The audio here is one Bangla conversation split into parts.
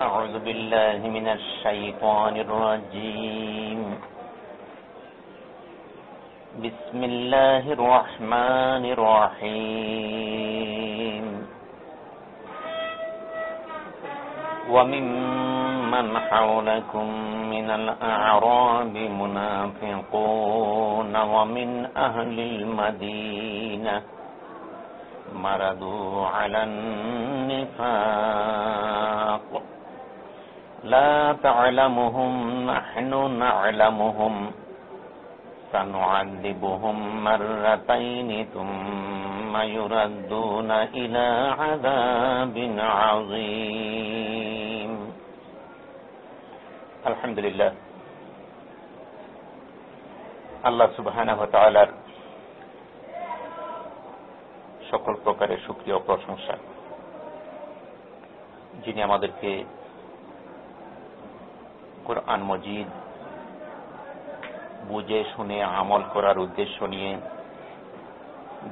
أعوذ بالله من الشيطان الرجيم. بسم الله الرحمن الرحيم. وممن حولكم من الأعراب منافقون ومن أهل المدينة مردوا على النفاق. لا تعلمهم نحن نعلمهم سنعذبهم مرتين ثم يردون إلى عذاب عظيم الحمد لله আল্লাহ সুবহানাহু ওয়া তাআলার সকল প্রকারের সুক্রিয় প্রশংসা যিনি আমাদেরকে কোরআন মজিদ, বুঝে শুনে আমল করার উদ্দেশ্য নিয়ে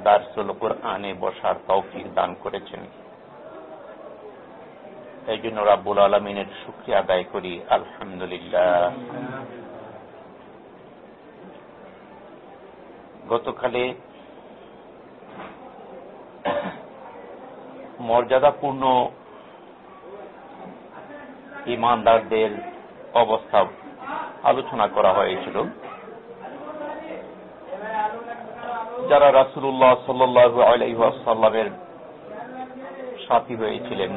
দার্সুল কোরআনে বসার তৌফিক দান করেছেন। এই জন্য রাব্বুল আলমিনের শুক্রিয়া আদায় করি, আলহামদুলিল্লাহ। গতকালে মর্যাদাপূর্ণ ইমানদারদের অবস্থা আলোচনা করা হয়েছিল। যারা রাসুল্লাহ সাল্লু আলাইসাল্লামের সাথী হয়েছিলেন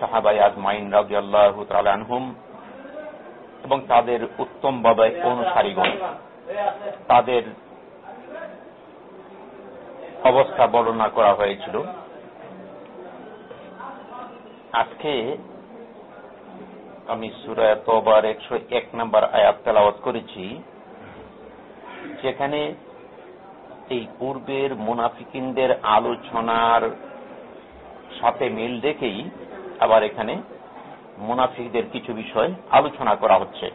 সাহাবাই আজমাইন রাজু আল্লাহ তালানহুম এবং তাদের উত্তম বাবায় অনুসারীগণ, তাদের অবস্থা বর্ণনা করা হয়েছিল। আজকে আমি সুরায় তোবার একশো এক নম্বর আয়াত তেলাওয়াত করেছি, যেখানে এই পূর্বের মুনাফিকিনদের আলোচনার সাথে মিল দেখেই আবার এখানে মুনাফিকদের কিছু বিষয় আলোচনা করা হচ্ছে।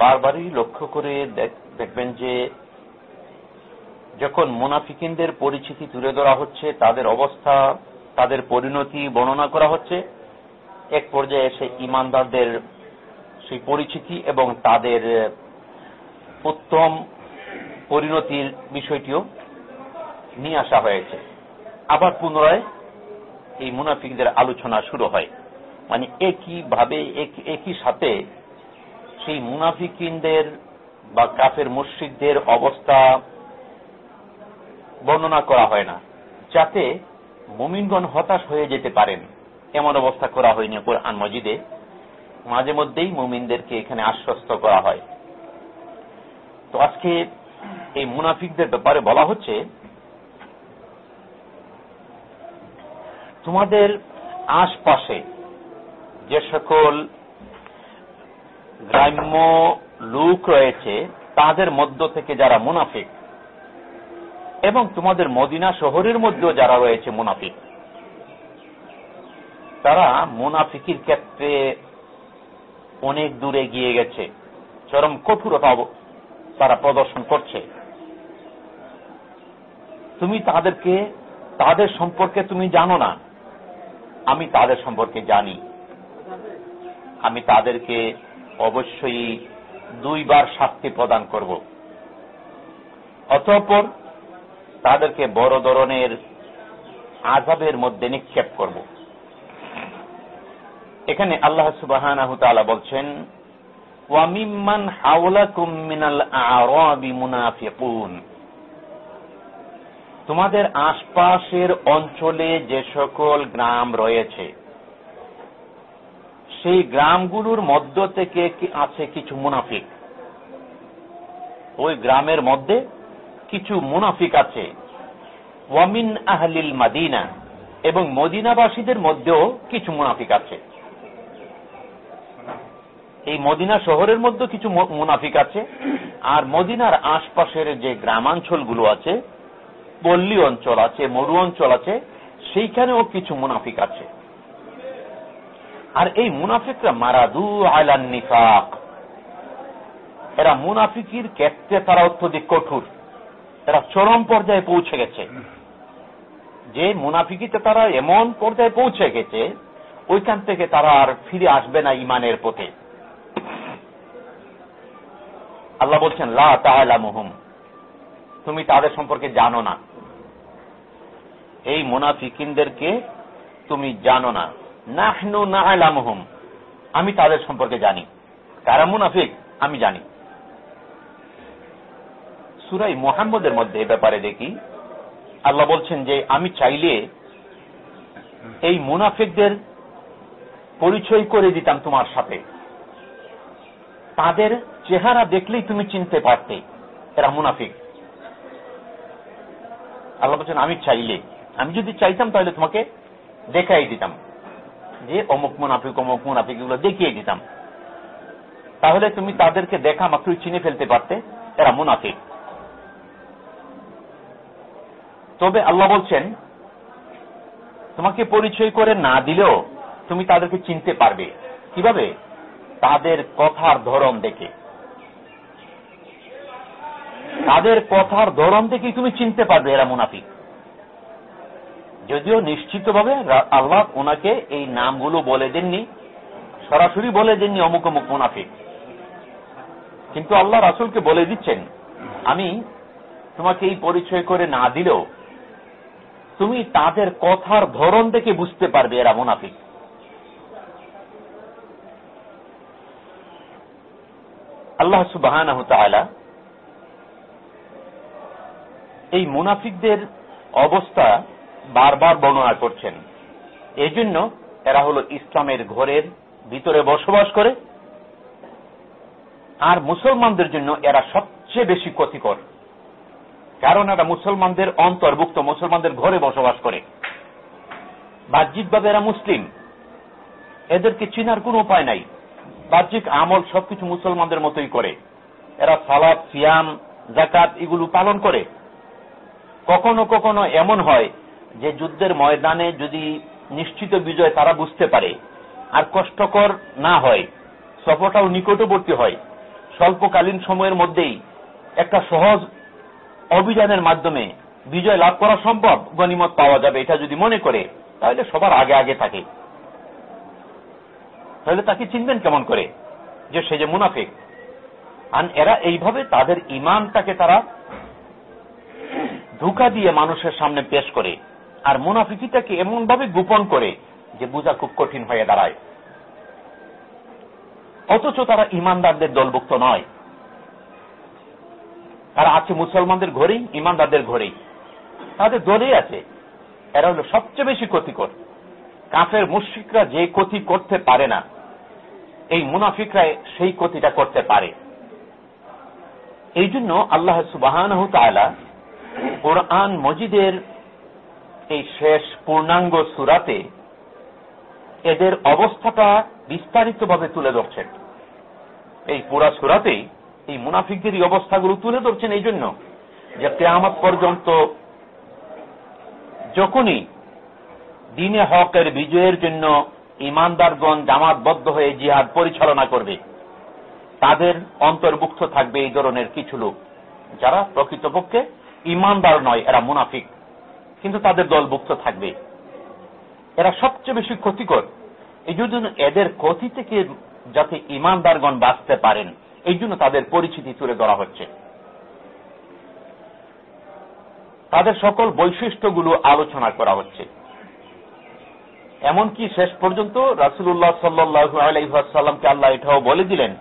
বারবারই লক্ষ্য করে দেখবেন যে যখন মুনাফিকিনদের পরিচিতি তুলে ধরা হচ্ছে, তাদের অবস্থা তাদের পরিণতি বর্ণনা করা হচ্ছে। এক পর্যায়ে এসে ইমানদারদের সেই পরিচিতি এবং তাদের উত্তম পরিণতির বিষয়টিও নিয়ে আসা হয়েছে। আবার পুনরায় এই মুনাফিকদের আলোচনা শুরু হয়। মানে একই ভাবে একই সাথে সেই মুনাফিকিনদের বা কাফের মুশ্রিকদের অবস্থা বর্ণনা করা হয় না। যাতে মুমিনগণ হতাশ হয়ে যেতে পারেন। এমন অবস্থা করা হয়নি কোরআন মজিদে। মাঝে মধ্যেই মুমিনদেরকে এখানে আশ্বস্ত করা হয়। তো আজকে এই মুনাফিকদের ব্যাপারে বলা হচ্ছে, তোমাদের আশপাশে যে সকল গ্রাম্য লোক রয়েছে, তাদের মধ্য থেকে যারা মুনাফিক এবং তোমাদের মদিনা শহরের মধ্যেও যারা রয়েছে মুনাফিক, তারা মুনাফিকির ক্ষেত্রে অনেক দূরে গিয়ে গেছে। চরম কঠোরতা তারা প্রদর্শন করছে। তুমি তাদেরকে, তাদের সম্পর্কে তুমি জানো না। আমি তাদের সম্পর্কে জানি। আমি তাদেরকে অবশ্যই দুইবার শাস্তি প্রদান করব। অতঃপর তাদেরকে বড় ধরনের আজাবের মধ্যে নিক্ষেপ করব। এখানে আল্লাহ সুবাহ বলছেন তোমাদের আশপাশের অঞ্চলে যে সকল গ্রাম রয়েছে, সেই গ্রামগুলোর মধ্য থেকে আছে কিছু মুনাফিক? ওই গ্রামের মধ্যে কিছু মুনাফিক আছে। ওয়ামিন আহলিল মাদিনা এবং মদিনাবাসীদের মধ্যেও কিছু মুনাফিক আছে। এই মদিনা শহরের মধ্যে কিছু মুনাফিক আছে। আর মদিনার আশপাশের যে গ্রামাঞ্চলগুলো আছে, পল্লী অঞ্চল আছে, মরু অঞ্চল আছে, সেইখানেও কিছু মুনাফিক আছে। আর এই মুনাফিকরা মারাদু আলান নিফাক। এরা মুনাফিকির ক্ষেত্রে তারা অত্যধিক কঠোর। এরা চরম পর্যায়ে পৌঁছে গেছে। যে মুনাফিকিতে তারা এমন পর্যায়ে পৌঁছে গেছে, ওইখান থেকে তারা আর ফিরে আসবে না ইমানের পথে। আল্লাহ বলছেন, লা তাহলা মুহুম তুমি তাদের সম্পর্কে জানো না। এই মুনাফিকিনদেরকে তুমি জানো না। নাহনু আমি তাদের সম্পর্কে জানি। কারা মুনাফিক, আমি জানি। সুরাই মোহাম্মদের মধ্যে এ ব্যাপারে দেখি। আল্লাহ বলছেন যে, আমি চাইলে এই মুনাফিকদের পরিচয় করে দিতাম তোমার সাথে। তাদের চেহারা দেখলেই তুমি চিনতে পারতে, এরা মুনাফিক। আল্লাহ বলছেন, আমি চাইলে। আমি যদি চাইতাম তাহলে তোমাকে দেখাই দিতাম। যে, অমুক মুনাফিক অমুক মুনাফিক, এগুলো দেখিয়ে দিতাম। তাহলে তুমি তাদেরকে দেখা মাত্রই চিনে ফেলতে পারতে, এরা মুনাফিক। তবে আল্লাহ বলছেন, তোমাকে পরিচয় করে না দিলেও তুমি তাদেরকে চিনতে পারবে। কীভাবে? তাদের কথার ধরন দেখে। তাদের কথার ধরন দেখেই তুমি চিনতে পারবে এরা মুনাফিক। যদিও নিশ্চিতভাবে আল্লাহ ওনাকে এই নামগুলো বলে দেননি, সরাসরি বলে দেননি অমুক অমুক মুনাফিক। কিন্তু আল্লাহ রাসুলকে বলে দিচ্ছেন, আমি তোমাকে এই পরিচয় করে না দিলেও তুমি তাদের কথার ধরন দেখে বুঝতে পারবে এরা মুনাফিক। আল্লাহ সুবাহ এই মুনাফিকদের অবস্থা বারবার বর্ণনা করছেন। এই জন্য এরা হল ইসলামের ঘরের ভিতরে বসবাস করে, আর মুসলমানদের জন্য এরা সবচেয়ে বেশি ক্ষতিকর। কারণ এরা মুসলমানদের অন্তর্ভুক্ত, মুসলমানদের ঘরে বসবাস করে। বাহ্যিকভাবে এরা মুসলিম। এদেরকে চিনার কোন উপায় নাই। বাহ্যিক আমল সবকিছু মুসলমানদের মতোই করে। এরা সালাদ সিয়াম জাকাত এগুলো পালন করে। কখনো কখনো এমন হয় যে যুদ্ধের ময়দানে যদি নিশ্চিত বিজয় তারা বুঝতে পারে, আর কষ্টকর না হয় সফরটাও নিকটবর্তী হয়। স্বল্পকালীন সময়ের মধ্যেই একটা সহজ অভিযানের মাধ্যমে বিজয় লাভ করা সম্ভব, গণিমত পাওয়া যাবে, এটা যদি মনে করে, তাহলে সবার আগে আগে থাকে। তাহলে তাকে চিনবেন কেমন করে? যে সে যে মুনাফিক। আর এরা এইভাবে তাদের ইমানটাকে তারা ধোকা দিয়ে মানুষের সামনে পেশ করে, আর মুনাফিকিটাকে এমন ভাবে গোপন করে যে বোঝা খুব কঠিন হয়ে দাঁড়ায়। অথচ তারা ইমানদারদের দলভুক্ত নয়। তারা আছে মুসলমানদের ঘরেই, ইমানদারদের ঘরেই। তাদের দলেই আছে। এরা হল সবচেয়ে বেশি ক্ষতিকর। কাফের মুশ্রিকরা যে ক্ষতি করতে পারে না, এই মুনাফিকরা সেই ক্ষতিটা করতে পারে। এই জন্য আল্লাহ সুবাহ কোরআন মজিদের এই শেষ পূর্ণাঙ্গ সুরাতে এদের অবস্থাটা বিস্তারিতভাবে তুলে ধরছেন। এই পুরা সুরাতেই এই মুনাফিকদের এই অবস্থাগুলো তুলে ধরছেন এই জন্য যে কেয়ামত পর্যন্ত যখনই দিনে হকের বিজয়ের জন্য ইমানদারগণ জামাতবদ্ধ হয়ে জিহাদ পরিচালনা করবে, তাদের অন্তর্ভুক্ত থাকবে এই ধরনের কিছু লোক যারা প্রকৃতপক্ষে ইমানদার নয়, এরা মুনাফিক। কিন্তু তাদের দলভুক্ত থাকবে। এরা সবচেয়ে বেশি ক্ষতিকর। এই জন্য এদের ক্ষতি থেকে যাতে ইমানদারগণ বাঁচতে পারেন। এই জন্য তাদের পরিচিতি তুলে ধরা হচ্ছে। তাদের সকল বৈশিষ্ট্যগুলো আলোচনা করা হচ্ছে। এমনকি শেষ পর্যন্ত রাসুল্লাহ সাল্লু আলাইসাল্লামকে আল্লাহ এটাও বলে দিলেন,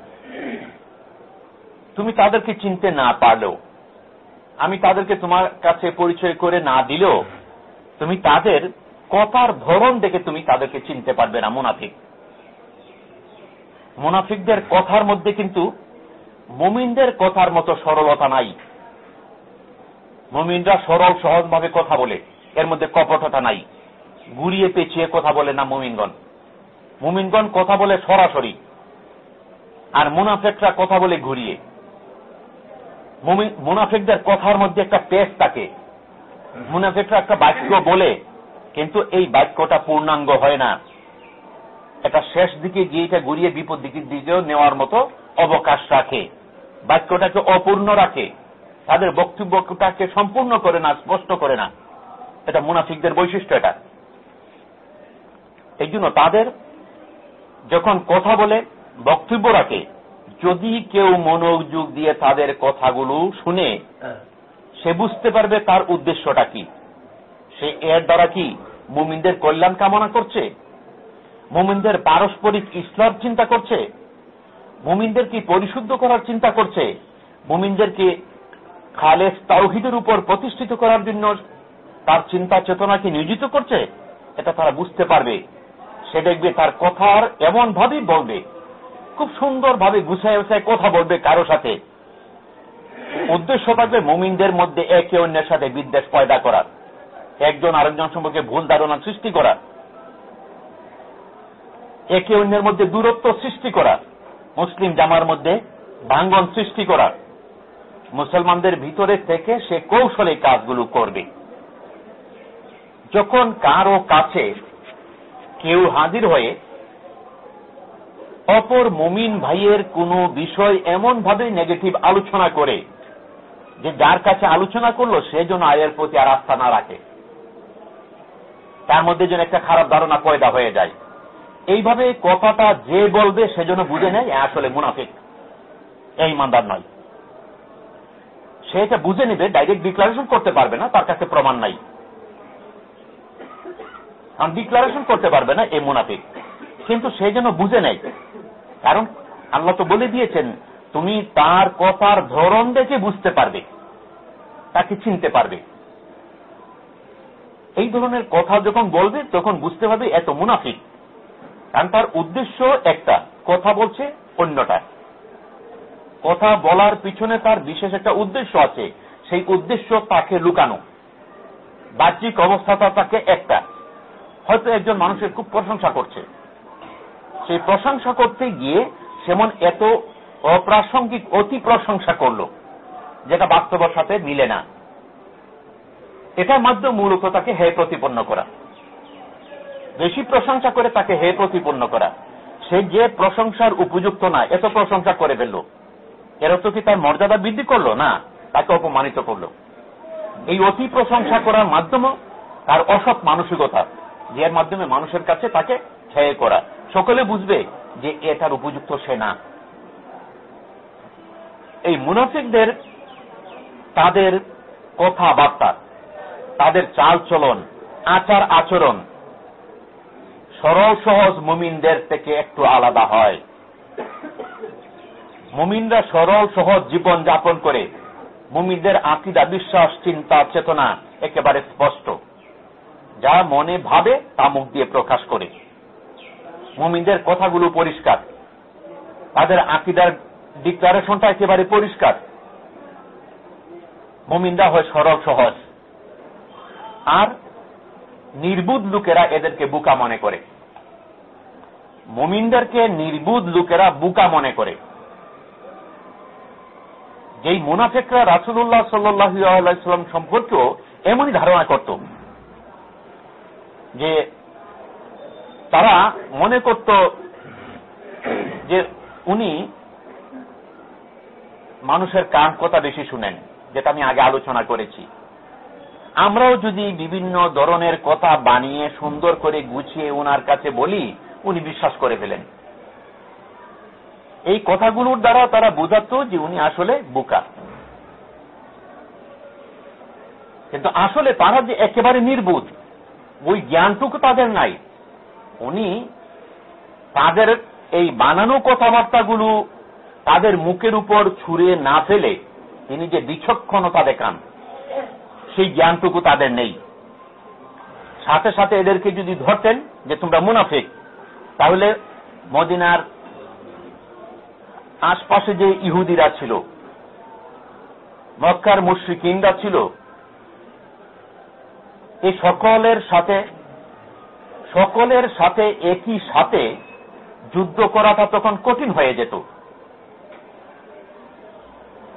তুমি তাদেরকে চিনতে না পারলেও, আমি তাদেরকে তোমার কাছে পরিচয় করে না দিলেও, তুমি তাদের কথার ধরন দেখে তুমি তাদেরকে চিনতে পারবে না, মুনাফিক। মুনাফিকদের কথার মধ্যে কিন্তু মুমিনদের কথার মতো সরলতা নাই। মুমিনরা সরল, সহজভাবে কথা বলে, এর মধ্যে কপটতা নাই। গুড়িয়ে পেঁচিয়ে কথা বলে না মুমিনগণ। মুমিনগণ কথা বলে সরাসরি, আর মুনাফেকরা কথা বলে ঘুরিয়ে। মুনাফেকদের কথার মধ্যে একটা পেস থাকে। মুনাফেকরা একটা বাক্য বলে, কিন্তু এই বাক্যটা পূর্ণাঙ্গ হয় না। এটা শেষ দিকে গিয়ে এটা ঘুরিয়ে বিপদ দিকের দিকেও নেওয়ার মতো অবকাশ রাখে। বাক্যটাকে অপূর্ণ রাখে তাদের বক্তব্যটাকে সম্পূর্ণ করে না স্পষ্ট করে না। এটা মুনাফিকদের বৈশিষ্ট্য এটা। এই জন্য তাদের যখন কথা বলে বক্তব্য রাখে যদি কেউ মনোযোগ দিয়ে তাদের কথাগুলো শুনে সে বুঝতে পারবে তার উদ্দেশ্যটা কি। সে এর দ্বারা কি মুমিনদের কল্যাণ কামনা করছে? মুমিনদের পারস্পরিক ইসলাম চিন্তা করছে? মুমিনদেরকে পরিশুদ্ধ করার চিন্তা করছে? মুমিনদেরকে খালেস তাওহিদের উপর প্রতিষ্ঠিত করার জন্য তার চিন্তা চেতনাকে নিয়োজিত করছে? এটা তারা বুঝতে পারবে। সে দেখবে তার কথার এমন ভাবেই বলবে। খুব সুন্দর ভাবে গুছায় গুছায় কথা বলবে কারও সাথে। উদ্দেশ্য থাকবে মুমিনদের মধ্যে একে অন্যের সাথে বিদ্বেষ পয়দা করার। একজন আরেকজন সম্পর্কে ভুল ধারণা সৃষ্টি করা একে অন্যের মধ্যে দূরত্ব সৃষ্টি করা মুসলিম জামার মধ্যে ভাঙ্গন সৃষ্টি করা মুসলমানদের ভিতরে থেকে সে কৌশলে কাজগুলো করবে। যখন কারও কাছে কেউ হাজির হয়ে অপর মুমিন ভাইয়ের কোনো বিষয় এমন ভাবে নেগেটিভ আলোচনা করে যে যার কাছে আলোচনা করল, সে যেন আয়ের প্রতি আর আস্থা না রাখে। তার মধ্যে যেন একটা খারাপ ধারণা পয়দা হয়ে যায়। এইভাবে কথাটা যে বলবে সেজন্য বুঝে নেয় আসলে মুনাফিক। এই ইমানদার নয়। সে এটা বুঝে নেবে ডাইরেক্ট ডিক্লারেশন করতে পারবে না, তার কাছে প্রমাণ নাই। ডিক্লারেশন করতে পারবে না এই মুনাফিক। কিন্তু সে যেন বুঝে নেয়। কারণ আল্লাহ তো বলে দিয়েছেন, তুমি তার কথার ধরন দেখে বুঝতে পারবে, তাকে চিনতে পারবে। এই ধরনের কথা যখন বলবে, তখন বুঝতে পারবে এত মুনাফিক। কারণ তার উদ্দেশ্য একটা, কথা বলছে অন্যটা। কথা বলার পিছনে তার বিশেষ একটা উদ্দেশ্য আছে। সেই উদ্দেশ্য তাকে লুকানো। বাহ্যিক অবস্থাটা তাকে একটা। হয়তো একজন মানুষের খুব প্রশংসা করছে। সেই প্রশংসা করতে গিয়ে সেমন এত অপ্রাসঙ্গিক, অতি প্রশংসা করল, যেটা বাস্তবের সাথে মিলে না। এটার মাধ্যমে মূলত তাকে হে প্রতিপন্ন করা। বেশি প্রশংসা করে তাকে হে প্রতিপন্ন করা। সে যে প্রশংসার উপযুক্ত না, এত প্রশংসা করে ফেলল। এর তো কি তার মর্যাদা বৃদ্ধি করল? না, তাকে অপমানিত করল। এই অতি প্রশংসা করার মাধ্যমে তার অসৎ মানসিকতা, যে এর মাধ্যমে মানুষের কাছে তাকে ছেয়ে করা। সকলে বুঝবে যে এ তার উপযুক্ত সে না। এই মুনাফিকদের তাদের কথাবার্তা, তাদের চাল চলন আচার আচরণ সরল, সহজ মুমিনদের থেকে একটু আলাদা হয়। মুমিনরা সরল, সহজ জীবন যাপন করে। মুমিনদের আকিদা, বিশ্বাস, চিন্তা, চেতনা একেবারে স্পষ্ট। যা মনে ভাবে, তা মুখ দিয়ে প্রকাশ করে। মুমিনদের কথাগুলো পরিষ্কার। তাদের আকিদার ডিক্লারেশনটা একেবারে পরিষ্কার। মুমিনরা হয় সরল, সহজ। আর নির্বুধ লোকেরা এদেরকে বুকা মনে করে। মুমিনদেরকে নির্বুধ লোকেরা বুকা মনে করে। যেই মুনাফেকরা রাসুল্লাহ সাল্লাম সম্পর্কেও এমনই ধারণা করত যে তারা মনে করত যে উনি মানুষের কান কথা বেশি শুনেন, যেটা আমি আগে আলোচনা করেছি। আমরাও যদি বিভিন্ন ধরনের কথা বানিয়ে সুন্দর করে গুছিয়ে ওনার কাছে বলি উনি বিশ্বাস করে ফেলেন এই কথাগুলোর দ্বারা তারা বোঝাত যে উনি আসলে বোকা। কিন্তু আসলে তারা যে একেবারে নির্বুধ, ওই জ্ঞানটুকু তাদের নাই। উনি তাদের এই বানানো কথাবার্তাগুলো তাদের মুখের উপর ছুঁড়ে না ফেলে তিনি যে বিচক্ষণতা দেখান, সেই জ্ঞানটুকু তাদের নেই। সাথে সাথে এদেরকে যদি ধরতেন যে তোমরা মুনাফিক তাহলে মদিনার আশপাশে যে ইহুদিরা ছিল, মক্কার মুশ্রিকিনরা ছিল এই সকলের সাথে সকলের সাথে একই সাথে যুদ্ধ করাটা তখন কঠিন হয়ে যেত।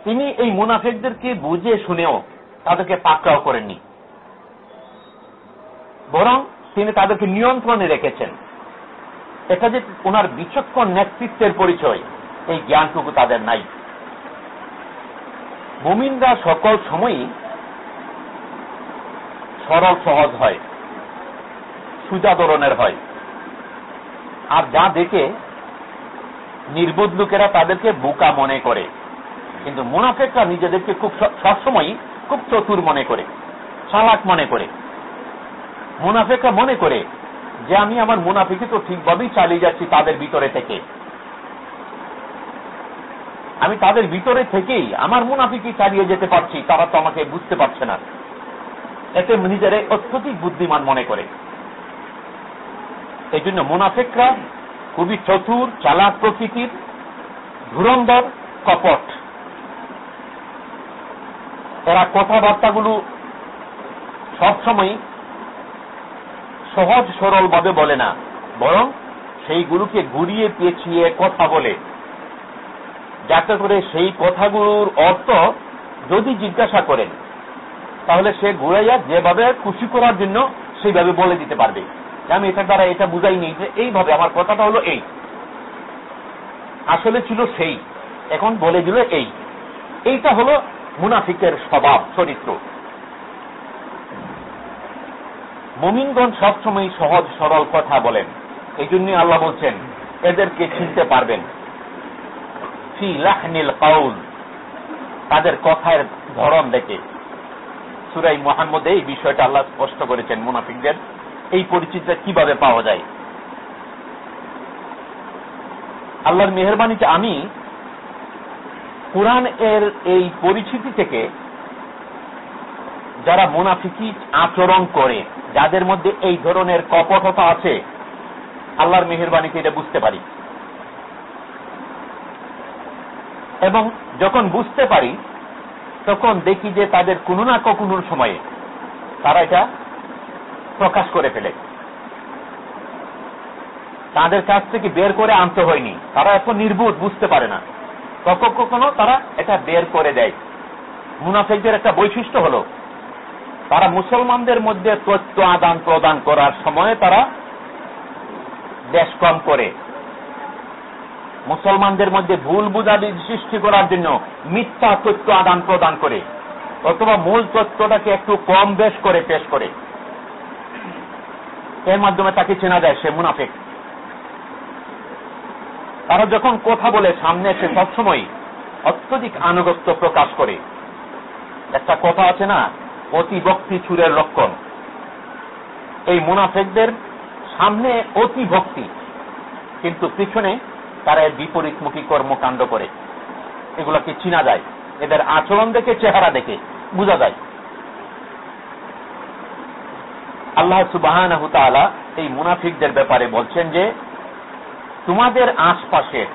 তিনি এই মুনাফেকদেরকে বুঝে শুনেও তাদেরকে পাকড়াও করেননি। বরং তিনি তাদেরকে নিয়ন্ত্রণে রেখেছেন। এটা যে ওনার বিচক্ষণ নেতৃত্বের পরিচয়, এই জ্ঞানটুকু তাদের নাই। মুমিনরা সকল সময়ই সরল, সহজ হয় সুজা ধরনের হয়। আর যা দেখে নির্বোধ লোকেরা তাদেরকে বোকা মনে করে। কিন্তু মুনাফেকরা নিজেদেরকে খুব সবসময় খুব চতুর মনে করে, চালাক মনে করে। মুনাফেকরা মনে করে যে আমি আমার মুনাফিকে তো ঠিকভাবেই চালিয়ে যাচ্ছি তাদের ভিতরে থেকে। আমি তাদের ভিতরে থেকেই আমার মুনাফিকে চালিয়ে যেতে পারছি, তারা তো আমাকে বুঝতে পারছে না। এতে নিজের অত্যধিক বুদ্ধিমান মনে করে। এই জন্য মুনাফেকরা খুবই চতুর, চালাক প্রকৃতির, ধুরন্ধর, কপট। এরা কথাবার্তাগুলো সবসময় সহজ সরল ভাবে বলে না, বরং সেইগুলোকে ঘুরিয়ে পেঁচিয়ে কথা বলে। যাতে করে সেই কথাগুলোর অর্থ যদি জিজ্ঞাসা করেন, তাহলে সে ঘুরাইয়া যেভাবে খুশি করার জন্য সেইভাবে বলে দিতে পারবে। আমি এটার দ্বারা এটা বুঝাইনি যে এইভাবে, আমার কথাটা হলো এই। আসলে ছিল সেই, এখন বলে দিল এই। এইটা হলো মুনাফিকের স্বভাব, চরিত্র। মমিনগণ সবসময় সহজ, সরল কথা বলেন। এই জন্য আল্লাহ বলছেন, এদেরকে চিনতে পারবেন। তাদের কথার ধরন দেখে। সুরাই মোহাম্মদ এই বিষয়টা আল্লাহ স্পষ্ট করেছেন মুনাফিকদের। এই পরিচিতিটা কীভাবে পাওয়া যায়? আল্লাহর মেহরবানিতে আমি কোরআন এর এই পরিচিতি থেকে যারা মুনাফিকি আচরণ করে, যাদের মধ্যে এই ধরনের কপটতা আছে, আল্লাহর মেহরবানিতে এটা বুঝতে পারি। এবং যখন বুঝতে পারি, তখন দেখি যে তাদের কোনো না কখনোর সময়ে তারা এটা প্রকাশ করে ফেলে। তাদের কাছ থেকে বের করে আনতে হয়নি। তারা এত নির্বুধ, বুঝতে পারে না। কখন কখনো তারা এটা বের করে দেয়। মুনাফেকদের একটা বৈশিষ্ট্য হলো তারা মুসলমানদের মধ্যে তথ্য আদান প্রদান করার সময় তারা বেশ কম করে। মুসলমানদের মধ্যে ভুল বুঝাবি সৃষ্টি করার জন্য মিথ্যা তথ্য আদান প্রদান করে, অথবা মূল তথ্যটাকে একটু কম বেশ করে পেশ করে। এর মাধ্যমে তাকে চেনা যায়, সে মুনাফেক। তারা যখন কথা বলে, সামনে এসে সবসময় অত্যধিক আনুগত্য প্রকাশ করে। একটা কথা আছে না অতি ভক্তি চুরের লক্ষণ। এই মুনাফেকদের সামনে অতি ভক্তি, কিন্তু পিছনে তারা বিপরীতমুখী কর্মকাণ্ড করে। এগুলোকে চিনা যায়, এদের আচরণ দেখে, চেহারা দেখে, বোঝা যায়। আল্লাহ সুবাহ এই মুনাফিকদের ব্যাপারে বলছেন যে, তোমাদের আশপাশের,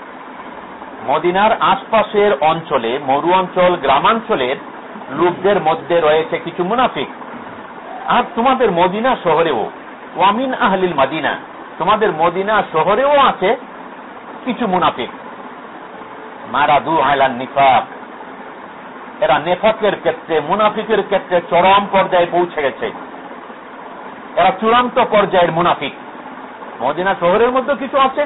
মদিনার আশপাশের অঞ্চলে, মরু অঞ্চল, গ্রামাঞ্চলের লোকদের মধ্যে রয়েছে কিছু মুনাফিক। আর তোমাদের মদিনা শহরেও ওয়ামিন আহলিল মাদিনা, তোমাদের মদিনা শহরেও আছে কিছু মুনাফিক। মারাদু আলান নিফাক, এরা নেফাকের ক্ষেত্রে, মুনাফিকের ক্ষেত্রে চরম পর্যায়ে পৌঁছে গেছে। এরা চূড়ান্ত পর্যায়ের মুনাফিক। মদিনা শহরের মধ্যে কিছু আছে,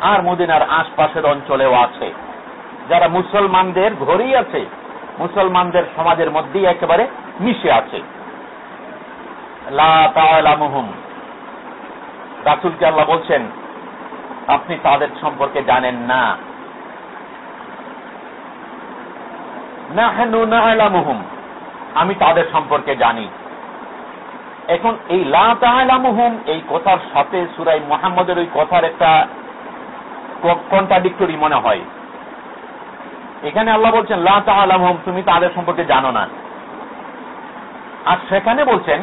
আর মদিনার আশপাশের অঞ্চলেও আছে। যারা মুসলমানদের ঘরেই আছে মুসলমানদের সমাজের মধ্যেই একেবারে মিশে আছে। রাসুলকে আল্লাহ বলছেন, আপনি তাদের সম্পর্কে জানেন না। আমি তাদের সম্পর্কে জানি। এখন এই লাহম এই কথার সাথে সুরাই মোহাম্মদের ওই কথার একটা কন্ট্রাডিক্টরি মনে হয়। এখানে আল্লাহ বলছেন লাহম তুমি তাদের সম্পর্কে জানো না। আর সেখানে বলছেন,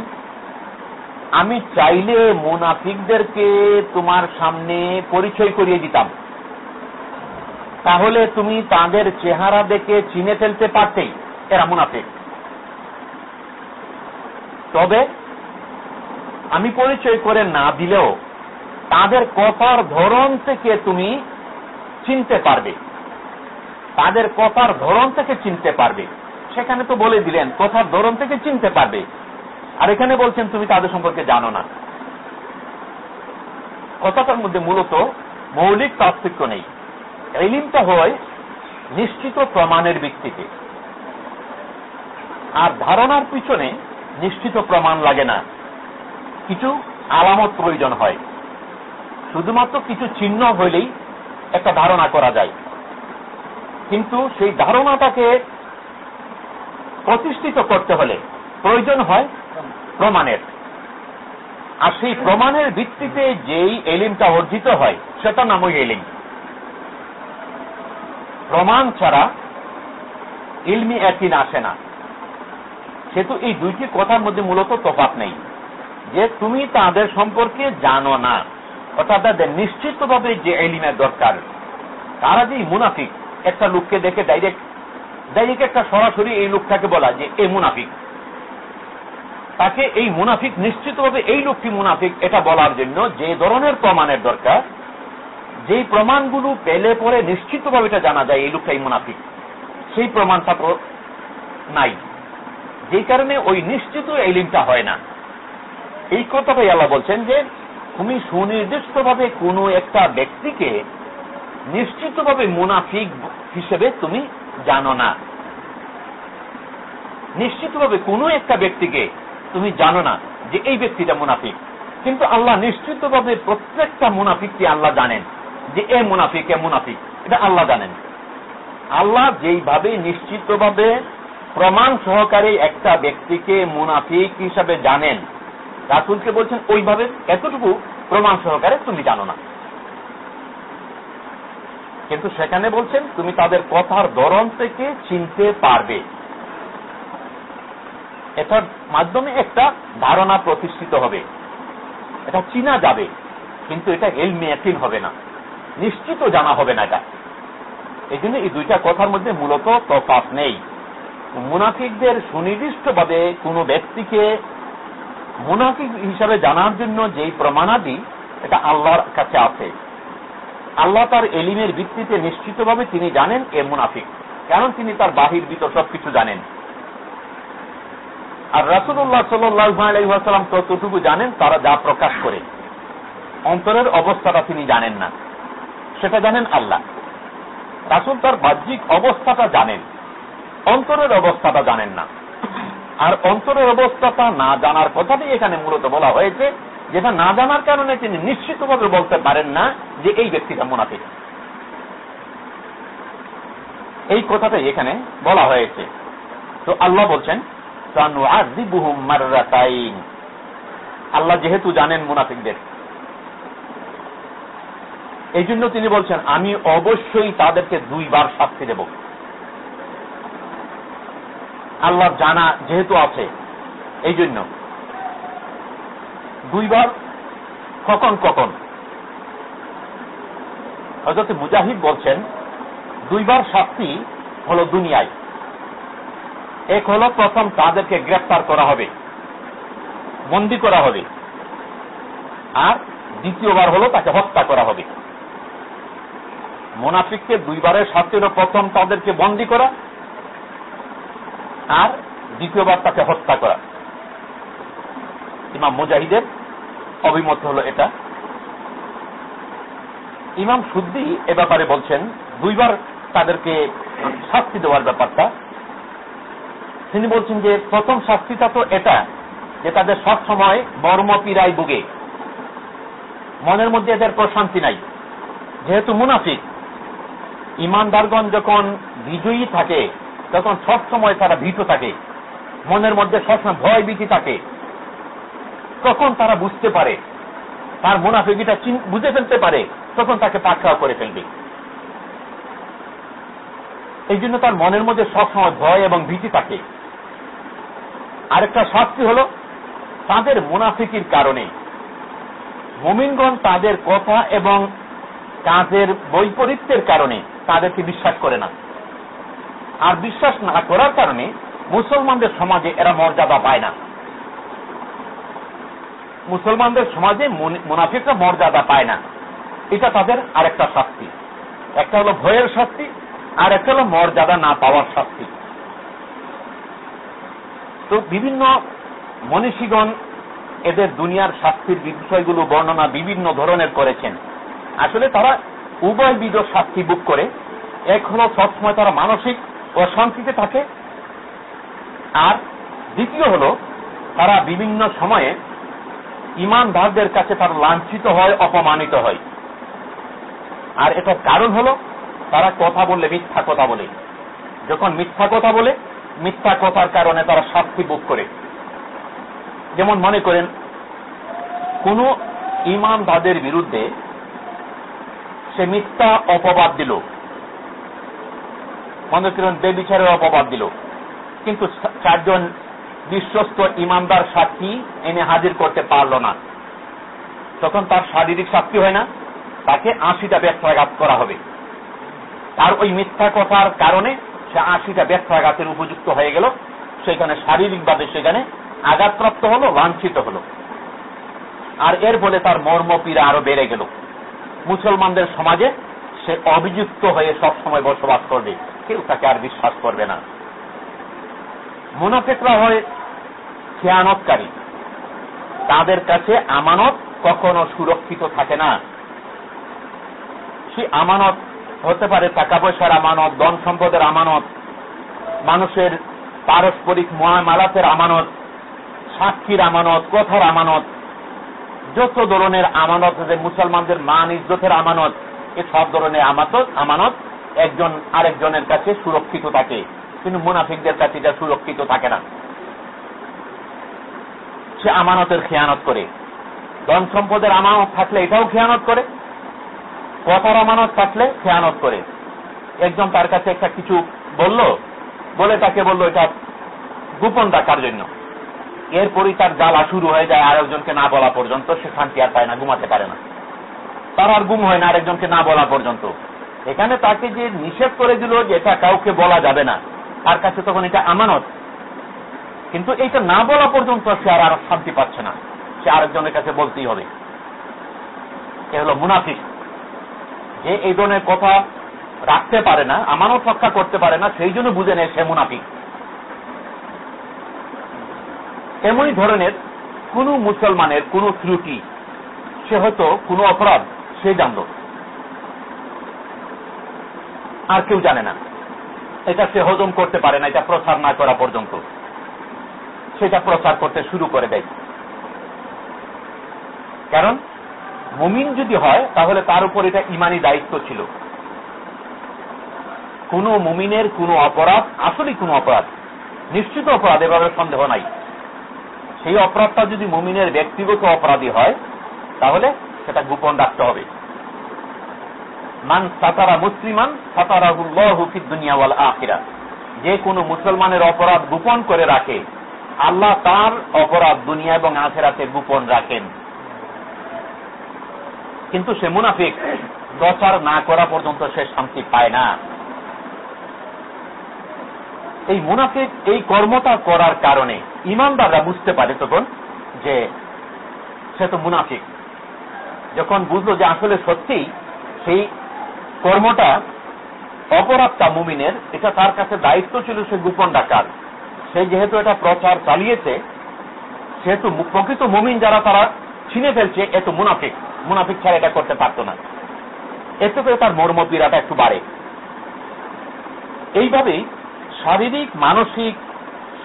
আমি চাইলে মুনাফিকদেরকে তোমার সামনে পরিচয় করিয়ে দিতাম। তাহলে তুমি তাদের চেহারা দেখে চিনে ফেলতে পারতেই এরা মুনাফিক। তবে আমি পরিচয় করে না দিলেও তাদের কথার ধরন থেকে তুমি চিনতে পারবে। তাদের কথার ধরন থেকে চিনতে পারবে। সেখানে তো বলে দিলেন, কথার ধরন থেকে চিনতে পারবে। আর এখানে বলছেন, তুমি তাদের সম্পর্কে জানো না। কথাটার মধ্যে মূলত মৌলিক পার্থক্য নেই। এলিমটা হয় নিশ্চিত প্রমাণের ভিত্তিতে। আর ধারণার পিছনে নিশ্চিত প্রমাণ লাগে না। কিছু আলামত প্রয়োজন হয়। শুধুমাত্র কিছু চিহ্ন হইলেই একটা ধারণা করা যায়। কিন্তু সেই ধারণাটাকে প্রতিষ্ঠিত করতে হলে প্রয়োজন হয় প্রমাণের। আর সেই প্রমাণের ভিত্তিতে যেই এলিমটা অর্জিত হয়, সেটা নামই এলিম। প্রমাণ ছাড়া ইলমি একদিন আসে না। সেহেতু এই দুইটি কথার মধ্যে মূলত তফাত নেই। যে তুমি তাদের সম্পর্কে জানো না, অর্থাৎ তাদের নিশ্চিতভাবে যে এলিমের দরকার, তারা যে মুনাফিক একটা লোককে দেখে ডাইরেক্ট ডাইরেক্ট একটা সরাসরি এই লোকটাকে বলা যে, এ মুনাফিক। তাকে এই মুনাফিক নিশ্চিতভাবে এই লোকটি মুনাফিক এটা বলার জন্য যে ধরনের প্রমাণের দরকার, যেই প্রমাণগুলো পেলে পরে নিশ্চিতভাবে এটা জানা যায় এই লোকটাই মুনাফিক। সেই প্রমাণটা তো নাই। যেই কারণে ওই নিশ্চিত এই লিঙ্কটা হয় না। এই কথাটাই আল্লাহ বলছেন যে, তুমি সুনির্দিষ্টভাবে কোনো একটা ব্যক্তিকে নিশ্চিতভাবে মুনাফিক হিসেবে তুমি জানো না। নিশ্চিতভাবে কোনো একটা ব্যক্তিকে তুমি জানো না যে এই ব্যক্তিটা মুনাফিক। কিন্তু আল্লাহ নিশ্চিতভাবে প্রত্যেকটা মুনাফিককে আল্লাহ জানেন যে এ মুনাফিক এ মুনাফিক। এটা আল্লাহ জানেন। আল্লাহ যেইভাবে নিশ্চিতভাবে প্রমাণ সহকারে একটা ব্যক্তিকে মুনাফিক হিসাবে জানেন, রাসুলকে বলছেন, ওইভাবে এতটুকু প্রমাণ সহকারে তুমি জানো না। কিন্তু সেখানে বলছেন, তুমি তাদের কথার ধরন থেকে চিনতে পারবে। এটার মাধ্যমে একটা ধারণা প্রতিষ্ঠিত হবে। এটা চিনা যাবে, কিন্তু এটা এলমি একিন হবে না। নিশ্চিত জানা হবে না এটা। এই জন্য এই দুইটা কথার মধ্যে মূলত তফাত নেই। মুনাফিকদের সুনির্দিষ্টভাবে কোনো ব্যক্তিকে মুনাফিক হিসাবে জানার জন্য যেই প্রমাণাদি, এটা আল্লাহর কাছে আছে। আল্লাহ তার এলিমের ভিত্তিতে নিশ্চিতভাবে তিনি জানেন এ মুনাফিক, কারণ তিনি তার বাহির ভিতর সবকিছু জানেন। আর রাসুল্লাহ সাল্লাম ততটুকু জানেন তারা যা প্রকাশ করে, অন্তরের অবস্থাটা তিনি জানেন না। সেটা জানেন আল্লাহ। রাসুল তার বাহ্যিক অবস্থাটা জানেন, অন্তরের অবস্থাটা জানেন না। আর অন্তরের অবস্থাটা না জানার কথাটাই এখানে মূলত বলা হয়েছে যেটা না জানার কারণে তিনি নিশ্চিতভাবে বলতে পারেন না যে এই ব্যক্তিটা মুনাফিক। এই কথাটাই এখানে বলা হয়েছে। তো আল্লাহ বলছেন আল্লাহ যেহেতু জানেন মুনাফিকদের। এই জন্য তিনি বলছেন, আমি অবশ্যই তাদেরকে দুইবার শাস্তি দেব। আল্লাহ জানা যেহেতু আছে এই জন্য দুইবার? কখন কখন? হজরত মুজাহিদ বলছেন, দুইবার শাস্তি হল দুনিয়ায়। এক হল প্রথম তাদেরকে গ্রেফতার করা হবে, বন্দি করা হবে। আর দ্বিতীয়বার হলো তাকে হত্যা করা হবে। মোনাফিককে দুইবারের শাস্তি হল প্রথম তাদেরকে বন্দি করা, আর দ্বিতীয়বার তাকে হত্যা করা। ইমাম মুজাহিদের অভিমত হল এটা। ইমাম শুদ্ধি এ ব্যাপারে বলছেন, দুইবার তাদেরকে শাস্তি দেওয়ার ব্যাপারটা। তিনি বলছেন যে, প্রথম শাস্তিটা তো এটা, যে তাদের সব সময় মর্ম পীড়ায় বুগে মনের মধ্যে এদের প্রশান্তি নাই। যেহেতু মুনাফিক, ইমানদারগণ যখন বিজয়ী থাকে, তখন সব সময় তারা ভীত থাকে। মনের মধ্যে সবসময় ভয় ভীতি থাকে। তখন তারা বুঝতে পারে। তার মুনাফিকিটা বুঝে ফেলতে পারে, তখন তাকে পাকড়াও করে ফেলবে। এই জন্য তার মনের মধ্যে সবসময় ভয় এবং ভীতি থাকে। আরেকটা শাস্তি হল তাদের মুনাফিকির কারণে। মোমিনগণ তাদের কথা এবং কাজের বৈপরীত্যের কারণে তাদেরকে বিশ্বাস করে না। আর বিশ্বাস না করার কারণে মুসলমানদের সমাজে এরা মর্যাদা পায় না। মুসলমানদের সমাজে মুনাফিকরা মর্যাদা পায় না। এটা তাদের আরেকটা শাস্তি। একটা হলো ভয়ের শাস্তি, আর একটা হলো মর্যাদা না পাওয়ার শাস্তি। তো বিভিন্ন মনীষীগণ এদের দুনিয়ার শাস্তির বিষয়গুলো বর্ণনা বিভিন্ন ধরনের করেছেন। আসলে তারা উভয় বিধ শাস্তি বুক করে। এক হলো সবসময় তারা মানসিক অশান্তিতে থাকে। আর দ্বিতীয় হল তারা বিভিন্ন সময়ে ইমানদারদের কাছে তারা লাঞ্ছিত হয়, অপমানিত হয়। আর এটার কারণ হলো, তারা কথা বললে মিথ্যা কথা বলে। যখন মিথ্যা কথা বলে, মিথ্যা কথার কারণে তারা শাস্তি ভোগ করে। যেমন মনে করেন, কোন ইমানদাদের বিরুদ্ধে সে মিথ্যা অপবাদ দিল। মনে করেন, বেবিচারের অপবাদ দিল। কিন্তু চারজন বিশ্বস্ত ইমানদার সাক্ষী এনে হাজির করতে পারল না। তখন তার শারীরিক শাস্তি হয় না, তাকে আশিটা ব্যর্থাঘাত করা হবে। তার ওই মিথ্যা কথার কারণে সে আশিটা ব্যর্থাঘাতের উপযুক্ত হয়ে গেল। সেখানে শারীরিকভাবে সেখানে আঘাতপ্রাপ্ত হলো, লাঞ্ছিত হলো। আর এর ফলে তার মর্ম পীড়া আরও বেড়ে গেল। মুসলমানদের সমাজে সে অভিযুক্ত হয়ে সব সময় বসবাস করবে। কেউ তাকে আর বিশ্বাস করবে না। মুনাফেকরা হয় খেয়ানতকারী। তাদের কাছে আমানত কখনো সুরক্ষিত থাকে না। সে আমানত হতে পারে টাকা পয়সার আমানত ধন সম্পদের আমানত, মানুষের পারস্পরিক মালাতের আমানত, সাক্ষীর আমানত, কথার আমানত, যত ধরনের আমানত যে মুসলমানদের মান ইজ্জতের আমানত, এ সব ধরনের আমানত আমানত একজন আরেকজনের কাছে সুরক্ষিত থাকে। কিন্তু মুনাফিকদের কাছে এটা সুরক্ষিত থাকে না। সে আমানতের খেয়ানত করে। ধন সম্পদের আমানত থাকলে এটাও খেয়ানত করে। কথার আমানত থাকলে খেয়ানত করে। একজন তার কাছে একটা কিছু বলল, বলে তাকে বলল, এটা গোপন রাখার জন্য। এরপরই তার জ্বালা শুরু হয়ে যায়, আরেকজনকে না বলা পর্যন্ত, সে শান্তি আর পায় না, ঘুমাতে পারে না। তার আর গুম হয় না, আরেকজনকে না বলা পর্যন্ত। এখানে তাকে যে নিষেধ করে দিল যে এটা কাউকে বলা যাবে না তার কাছে তখন এটা আমানত। কিন্তু এইটা না বলা পর্যন্ত সে আর শান্তি পাচ্ছে না। সে আরেকজনের কাছে বলতেই হবে। এ হলো মুনাফিক। যে এই ধরনের কথা রাখতে পারে না, আমানত রক্ষা করতে পারে না, সেই জন্য বুঝে নেয় সে মুনাফিক। এমনই ধরনের কোন মুসলমানের কোন ত্রুটি, সে হয়তো কোনো অপরাধ, সে জানল। আর কেউ জানে না। এটা সে হজম করতে পারে না, এটা প্রচার না করা পর্যন্ত। সেটা প্রচার করতে শুরু করে দেয়। কারণ, মুমিন যদি হয়, তাহলে তার উপর এটা ইমানি দায়িত্ব ছিল। কোন মুমিনের কোন অপরাধ, আসলেই কোন অপরাধ, নিশ্চিত অপরাধ এভাবে সন্দেহ নাই। সেই অপরাধটা যদি মুমিনের ব্যক্তিগত অপরাধী হয়, তাহলে সেটা গোপন রাখতে হবে। মান সাতারা মুসলিমান ওয়াল আখিরা যে কোনো মুসলমানের অপরাধ গোপন করে রাখে, আল্লাহ তার অপরাধ দুনিয়া এবং আখেরাতে গোপন রাখেন। কিন্তু সে মুনাফিক প্রচার না করা পর্যন্ত সে শান্তি পায় না। এই মুনাফিক এই কর্মটা করার কারণে ইমানদাররা বুঝতে পারে তখন যে সে তো মুনাফিক। যখন বুঝলো যে আসলে সত্যিই সেই কর্মটা অপরাধটা মুমিনের, এটা তার কাছে দায়িত্ব ছিল সে গোপন ডাকার সে যেহেতু এটা প্রচার চালিয়েছে, সেহেতু প্রকৃত মুমিন যারা তারা ছিনে ফেলছে এত মুনাফিক। মুনাফিক ছাড়া এটা করতে পারত না। এতে করে তার মর্মপীড়াটা একটু বাড়ে। এইভাবেই শারীরিক, মানসিক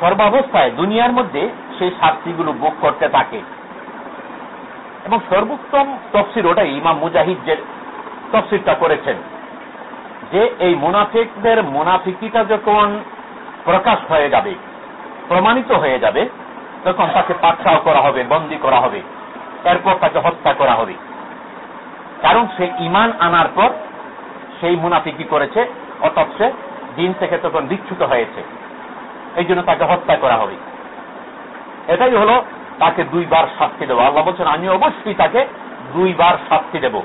সর্বাবস্থায় দুনিয়ার মধ্যে সেই শাস্তিগুলো ভোগ করতে থাকে। এবং সর্বোত্তম তফসির ওটাই ইমাম মুজাহিদ যে তফসিরটা করেছেন। যে এই মুনাফিকদের মুনাফিকিটা যখন প্রকাশ হয়ে যাবে, প্রমাণিত হয়ে যাবে, তখন তাকে পাকড়াও করা হবে, বন্দি করা হবে, এরপর তাকে হত্যা করা হবে। কারণ সে ইমান আনার পর সেই মুনাফিকি করেছে, অর্থাৎ সে দিন থেকে তখন বিচ্ছুত হয়েছে। এই জন্য তাকে হত্যা করা হবে। এটাই হলো তাকে দুইবার শাস্তি দেবো আল্লাহ বলছেন, আমি অবশ্যই তাকে দুইবার শাস্তি দেব।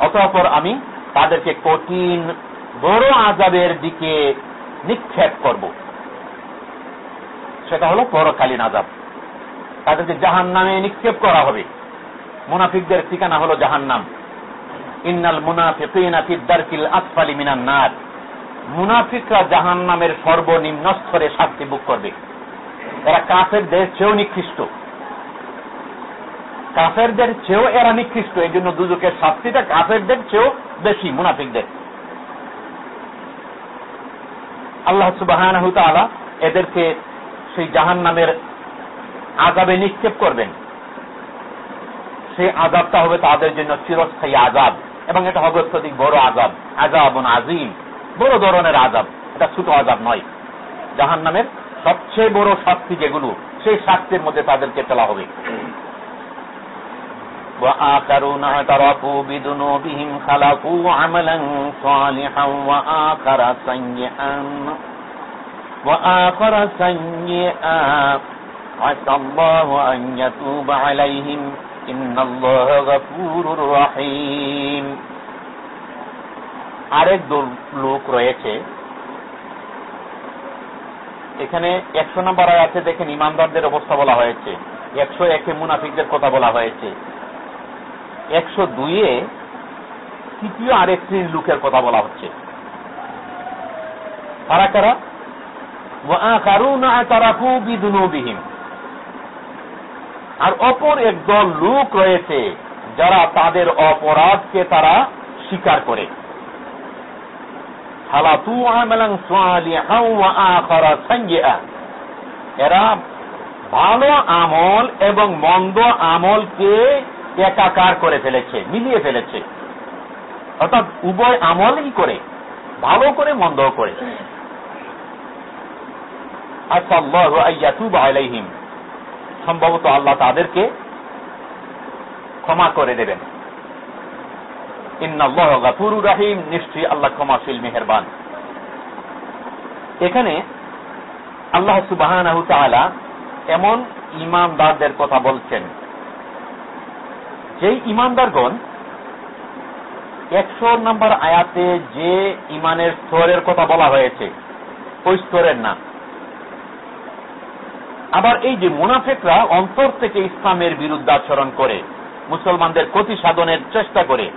অতঃপর আমি তাদেরকে কঠিন, বড় আজাবের দিকে নিক্ষেপ করব। সেটা হলো পরকালীন আজাব তাদেরকে জাহান নামে নিক্ষেপ করা হবে। মুনাফিকদের ঠিকানা হলো জাহান নাম ইন্নাল মুনাফিকিনা আসফালি মিনান নার। মুনাফিকরা জাহান নামের সর্বনিম্ন স্তরে শাস্তি ভোগ করবে। এরা কাফেরদের চেয়েও নিকৃষ্ট। কাফেরদের চেয়েও এরা নিকৃষ্ট, এই জন্য দুজকের শাস্তিটা কাফেরদের চেয়েও বেশি, মুনাফিকদের। আল্লাহ সুবাহ এদেরকে সেই জাহান নামের আজাবে নিক্ষেপ করবেন। সেই আজাবটা হবে তাদের জন্য চিরস্থায়ী আজাব এবং এটা হবে অত্যধিক বড় আজাব আজাব আজিম বড় ধরনের আজাব এটা ছোট আজাব নয়। জাহান নামের সবচেয়ে বড় শাস্তি যেগুলো, সেই শাস্তির মধ্যে তাদেরকে ফেলা হবে। وآخرون اعترفوا بذنوبهم خلقوا عملا صالحا وآخر سيئا وآخر سيئا عسى الله أن يتوب عليهم إن الله غفور رحيم আরেক লোক রয়েছে এখানে একশো নম্বর আছে দেখেন ইমানদারদের অবস্থা বলা হয়েছে একশো একে মুনাফিকদের কথা বলা হয়েছে একশো দুইয়ে তৃতীয় আরেক শ্রেণির লোকের কথা বলা হচ্ছে। তারা কারা? আর অপর একদল লোক রয়েছে যারা তাদের অপরাধকে তারা স্বীকার করে। এরা ভালো আমল এবং মন্দ আমলকে একাকার করে ফেলেছে, মিলিয়ে ফেলেছে। অর্থাৎ উভয় আমলই করে, ভালো করে মন্দ করে। আলাইহিম। সম্ভবত আল্লাহ তাদেরকে ক্ষমা করে দেবেন। রাহিম, নিশ্চয়ই আল্লাহ ক্ষমাশীল, মেহরবান। এখানে আল্লাহ সুবাহ এমন ইমানদারদের কথা বলছেন। যেই ইমানদারগণ একশো নম্বর আয়াতে যে ইমানের স্তরের কথা বলা হয়েছে, ওই স্তরের না। আবার এই যে মুনাফেকরা অন্তর থেকে ইসলামের বিরুদ্ধাচরণ করে, মুসলমানদের ক্ষতি সাধনের চেষ্টা করে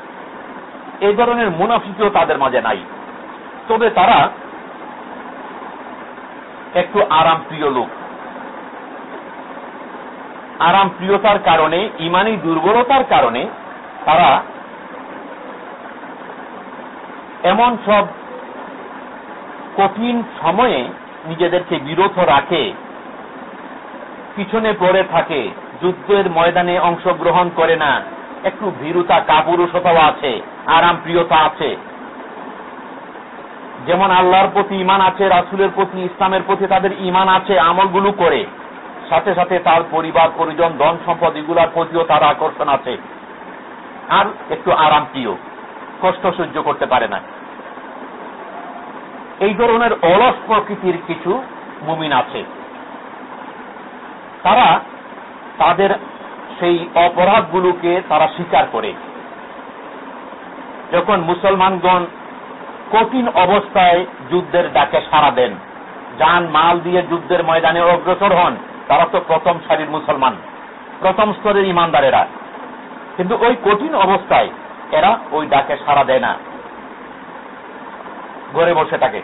এই ধরনের মুনাফিকও তাদের মাঝে নাই। তবে তারা একটু আরাম প্রিয় লোক। আরাম প্রিয়তার কারণে, ইমানি দুর্বলতার কারণে তারা এমন সব কঠিন সময়ে নিজেদেরকে বিরত রাখে, পিছনে পড়ে থাকে, যুদ্ধের ময়দানে অংশগ্রহণ করে না, একটু ভীরুতা কাপুরুষতাও আছে, আরাম প্রিয়তা আছে। যেমন আল্লাহর প্রতি ইমান আছে, রাসুলের প্রতি, ইসলামের প্রতি তাদের ইমান আছে আমলগুলো করে। সাথে সাথে তার পরিবার, পরিজন, ধন সম্পদ এগুলার প্রতিও তার আকর্ষণ আছে। আর একটু আরাম প্রিয় কষ্ট সহ্য করতে পারে না। এই ধরনের অলস প্রকৃতির কিছু মুমিন আছে। তারা তাদের সেই অপরাধগুলোকে তারা স্বীকার করে। যখন মুসলমানগণ কঠিন অবস্থায় যুদ্ধের ডাকে সাড়া দেন, যান মাল দিয়ে যুদ্ধের ময়দানে অগ্রসর হন তারা তো প্রথম সারির মুসলমান, প্রথম স্তরের ইমানদারেরা। কিন্তু ওই কঠিন অবস্থায় এরা ওই ডাকে সাড়া দেয় না। ঘরে বসে থাকে।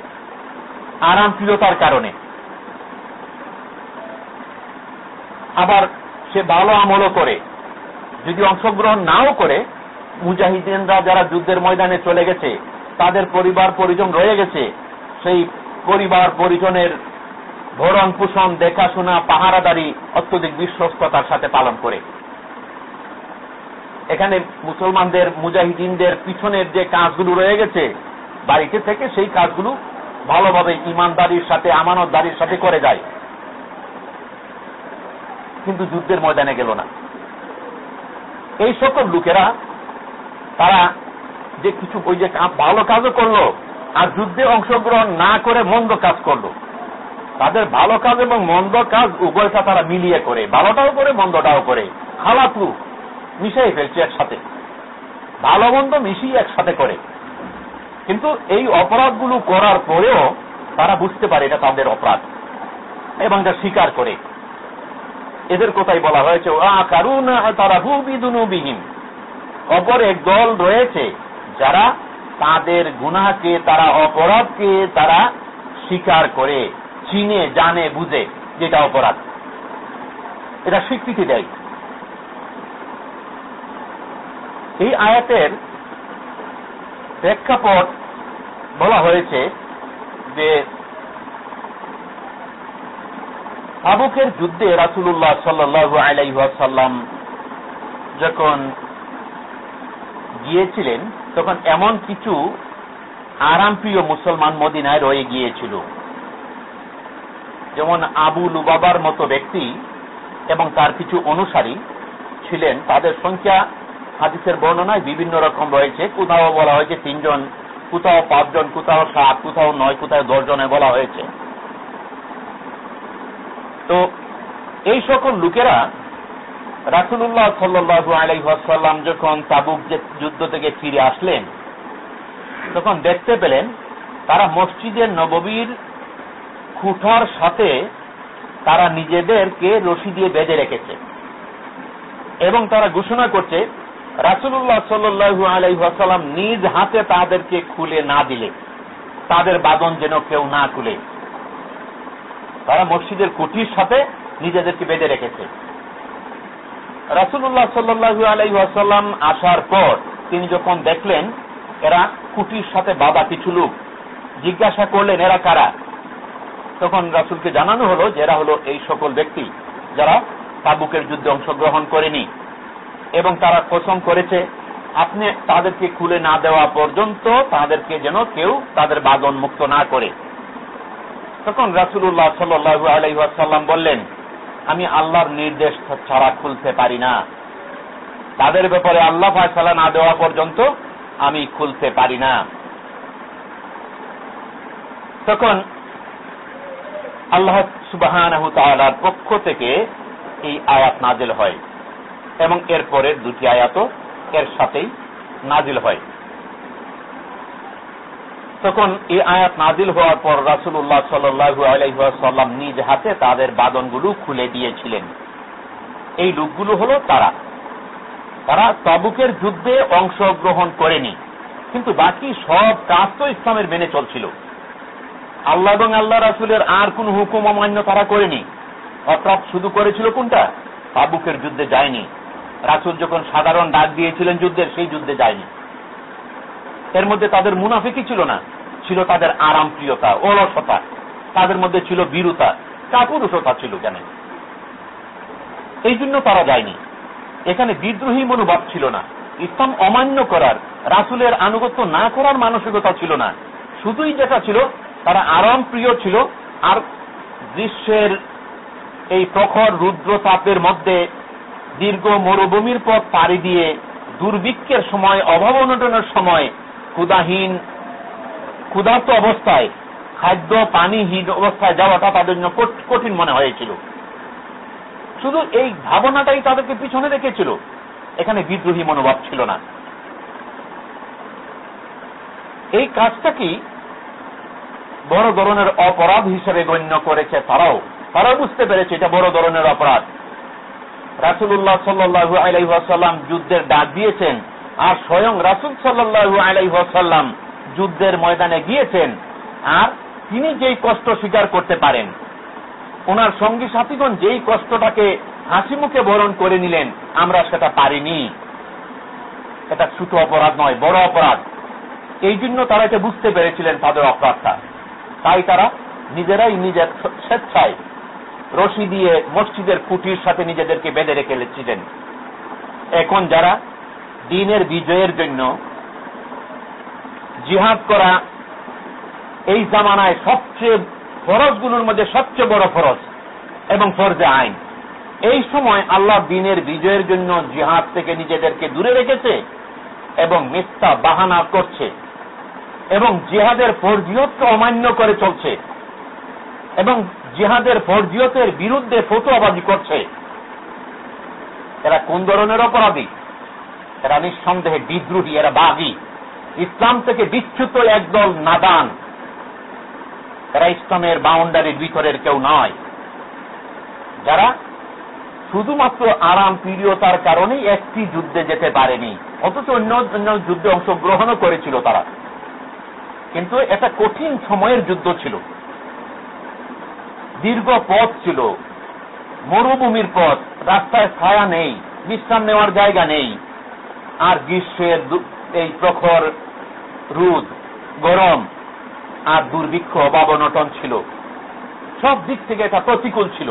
আরাম প্রিয়তার কারণে। আবার সে ভালো আমলও করে। যদি অংশগ্রহণ নাও করে, মুজাহিদিনরা যারা যুদ্ধের ময়দানে চলে গেছে, তাদের পরিবার পরিজন রয়ে গেছে, সেই পরিবার পরিজনের ভরণ পোষণ দেখাশোনা, পাহারাদারি অত্যধিক বিশ্বস্ততার সাথে পালন করে। এখানে মুসলমানদের, মুজাহিদিনদের পিছনের যে কাজগুলো রয়ে গেছে, বাড়িতে থেকে সেই কাজগুলো ভালোভাবে ইমানদারির সাথে, আমানতদারির সাথে করে যায়। কিন্তু যুদ্ধের ময়দানে গেল না। এই সকল লোকেরা, তারা যে কিছু, ওই যে ভালো কাজও করল, আর যুদ্ধে অংশগ্রহণ না করে মন্দ কাজ করল। তাদের ভালো কাজ এবং মন্দ কাজ উভয়টা তারা মিলিয়ে করে। ভালোটাও করে, মন্দটাও করে। হালাতু মিশিয়ে ফেলছে একসাথে। ভালো মন্দ মিশিয়ে একসাথে করে। কিন্তু এই অপরাধগুলো করার পরেও তারা বুঝতে পারে এটা তাদের অপরাধ এবং এটা স্বীকার করে। এদের কোথায় বলা হয়েছে তারা হুবিদুনুবিহীন অপর এক দল রয়েছে যারা তাদের গুনাকে তারা অপরাধকে তারা স্বীকার করে। চিনে, জানে, বুঝে যেটা অপরাধ। এটা স্বীকৃতি দেয়। এই আয়াতের প্রেক্ষাপট বলা হয়েছে যে তাবুকের যুদ্ধে রাসুল্লাহ সাল্লু আলাইসাল্লাম যখন গিয়েছিলেন, তখন এমন কিছু আরামপ্রিয় মুসলমান মদিনায় রয়ে গিয়েছিল। যেমন আবু লুবাবার মতো ব্যক্তি এবং তার কিছু অনুসারী ছিলেন, তাদের সংখ্যা হাদিসের বর্ণনায় বিভিন্ন রকম রয়েছে। কোথাও বলা হয়েছে তিনজন, কোথাও পাঁচজন, কোথাও সাত, কোথাও নয়, কোথাও দশ জনে বলা হয়েছে। তো এই সকল লোকেরা রাসুল্লাহ সাল্লু আলাইসাল্লাম যখন তাবুক যুদ্ধ থেকে ফিরে আসলেন, তখন দেখতে পেলেন তারা মসজিদের নববীর খুঁটার সাথে তারা নিজেদেরকে রশি দিয়ে বেঁধে রেখেছে। এবং তারা ঘোষণা করছে রাসুল্লাহ সাল্লু আলাইসাল্লাম নিজ হাতে তাদেরকে খুলে না দিলে, তাদের বাদন যেন কেউ না খুলে। তারা মসজিদের কুটির সাথে নিজেদেরকে বেঁধে রেখেছে। রাসুল্লাহ সাল্লু আলাইসাল্লাম আসার পর তিনি যখন দেখলেন, এরা কুটির সাথে বাবা কিছু লোক, জিজ্ঞাসা করলেন, এরা কারা? তখন রাসুলকে জানানো হলো যে এরা হলো এই সকল ব্যক্তি যারা তাবুকের যুদ্ধে অংশগ্রহণ করেনি এবং তারা কসম করেছে, আপনি তাদেরকে খুলে না দেওয়া পর্যন্ত তাদেরকে যেন কেউ তাদের বাদন মুক্ত না করে। তখন রাসুল্লাহ সাল্লু আলাইসাল্লাম বললেন, আমি আল্লাহর নির্দেশ ছাড়া খুলতে পারি না। তাদের ব্যাপারে আল্লাহ ফায়সালা না দেওয়া পর্যন্ত আমি খুলতে পারি না। তখন আল্লাহ সুবাহ পক্ষ থেকে এই আয়াত নাজিল হয় এবং এর পরের দুটি আয়াতও এর সাথেই নাজিল হয়। তখন এই আয়াত নাজিল হওয়ার পর রাসুল্লাহ সাল্লু আলাইসাল্লাম নিজ হাতে তাদের বাদনগুলো খুলে দিয়েছিলেন। এই লোকগুলো হল তারা। তারা তাবুকের যুদ্ধে অংশগ্রহণ করেনি, কিন্তু বাকি সব কাজ তো ইসলামের মেনে চলছিল। আল্লাহ এবং আল্লাহ রাসুলের আর কোন হুকুম অমান্য তারা করেনি। অর্থাৎ শুধু করেছিল কোনটা? তাবুকের যুদ্ধে যায়নি। রাসুল যখন সাধারণ ডাক দিয়েছিলেন যুদ্ধের, সেই যুদ্ধে যায়নি। এর মধ্যে তাদের মুনাফিকই ছিল না। ছিল তাদের আরাম প্রিয়তা অলসতা। তাদের মধ্যে ছিল বীরতা কাপুরুষতা ছিল কেন এই জন্য তারা যায়নি। এখানে বিদ্রোহী মনোভাব ছিল না। ইসলাম অমান্য করার, রাসুলের আনুগত্য না করার মানসিকতা ছিল না। শুধুই যেটা ছিল তারা আরাম প্রিয় ছিল। আর গ্রীষ্মের এই প্রখর রুদ্র তাপের মধ্যে দীর্ঘ মরুভূমির পথ পাড়ি দিয়ে দুর্ভিক্ষের সময়, অভাব অনটনের সময় ক্ষুদাহীন ক্ষুধার্ত অবস্থায়, খাদ্য, পানিহীন অবস্থায় যাওয়াটা তাদের জন্য কঠিন মনে হয়েছিল। শুধু এই ভাবনাটাই তাদেরকে পিছনে রেখেছিল। এখানে বিদ্রোহী মনোভাব ছিল না। এই কাজটা কি বড় ধরনের অপরাধ হিসেবে গণ্য করেছে তারাও। তারাও বুঝতে পেরেছে এটা বড় ধরনের অপরাধ। রাসুল্লাহ সাল্লু আলাইসাল্লাম যুদ্ধের ডাক দিয়েছেন আর স্বয়ং রাসুল সাল্লু আলাইসাল্লাম যুদ্ধের ময়দানে গিয়েছেন আর তিনি যেই কষ্ট স্বীকার করতে পারেন, ওনার সঙ্গী সাথীগণ যেই কষ্টটাকে হাসি মুখে বরণ করে নিলেন, আমরা সেটা পারিনি। এটা ছোট অপরাধ নয়, বড় অপরাধ। এই জন্য তারা এটা বুঝতে পেরেছিলেন তাদের অপরাধটা। তাই তারা নিজেরাই নিজের স্বেচ্ছায় রশি দিয়ে মসজিদের কুটির সাথে নিজেদেরকে বেঁধে রেখেছিলেন এখন যারা দিনের বিজয়ের জন্য জিহাদ করা এই জামানায় সবচেয়ে ফরজগুলোর মধ্যে সবচেয়ে বড় ফরজ এবং ফরজে আইন। এই সময় আল্লাহ দিনের বিজয়ের জন্য জিহাদ থেকে নিজেদেরকে দূরে রেখেছে এবং মিথ্যা বাহানা করছে। এবং জিহাদের ফরজিয়তকে অমান্য করে চলছে। এবং জিহাদের ফরজিয়তের বিরুদ্ধে ফটোয়াবাজি করছে। এরা কোন ধরনের অপরাধী? এরা নিঃসন্দেহে বিদ্রোহী, এরা বাগি। ইসলাম থেকে বিচ্যুত একদল নাদান। এরা ইসলামের বাউন্ডারির ভিতরের কেউ নয়। যারা শুধুমাত্র আরাম, প্রিয়তার কারণেই একটি যুদ্ধে যেতে পারেনি, অথচ অন্য অন্য যুদ্ধে অংশগ্রহণও করেছিল তারা। কিন্তু এটা কঠিন সময়ের যুদ্ধ ছিল। দীর্ঘ পথ ছিল। মরুভূমির পথ। রাস্তায় ছায়া নেই। বিশ্রাম নেওয়ার জায়গা নেই। আর গ্রীষ্মের এই প্রখর রুদ, গরম আর দুর্ভিক্ষ অভাব অনটন ছিল। সব দিক থেকে এটা প্রতিকূল ছিল।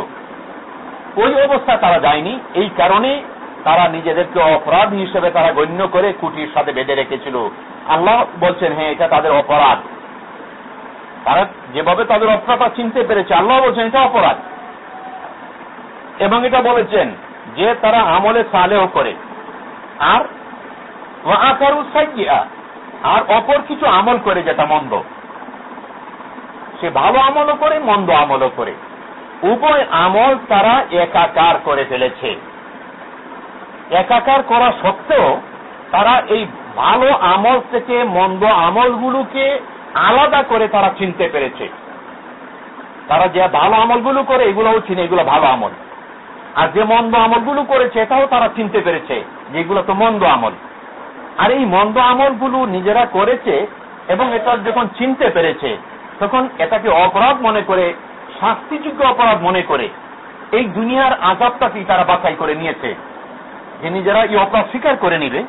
ওই অবস্থা তারা যায়নি। এই কারণে তারা নিজেদেরকে অপরাধ হিসেবে তারা গণ্য করে কুটির সাথে বেঁধে রেখেছিল। আল্লাহ বলছেন হ্যাঁ এটা তাদের অপরাধ। তারা যেভাবে তাদের অপরাধ চিনতে পেরেছে, আল্লাহ বলছেন, এটা অপরাধ। এবং এটা বলেছেন যে তারা আমলে সালেও করে। আর আকার আর অপর কিছু আমল করে যেটা মন্দ। সে ভালো আমলও করে, মন্দ আমলও করে। উভয় আমল তারা একাকার করে ফেলেছে। একাকার করা সত্ত্বেও তারা এই ভালো আমল থেকে মন্দ আমলগুলোকে আলাদা করে তারা চিনতে পেরেছে। তারা যে ভালো আমলগুলো করে, এগুলোও চিনে, এগুলো ভালো আমল। আর যে মন্দ আমলগুলো করেছে, এটাও তারা চিনতে পেরেছে যে এগুলো তো মন্দ আমল। আর এই মন্দ আমলগুলো নিজেরা করেছে এবং এটা যখন চিনতে পেরেছে, তখন এটাকে অপরাধ মনে করে, শাস্তিযোগ্য অপরাধ মনে করে, এই দুনিয়ার আজাবটাকেই তারা বাছাই করে নিয়েছে। যে নিজেরা এই অপরাধ স্বীকার করে নিবে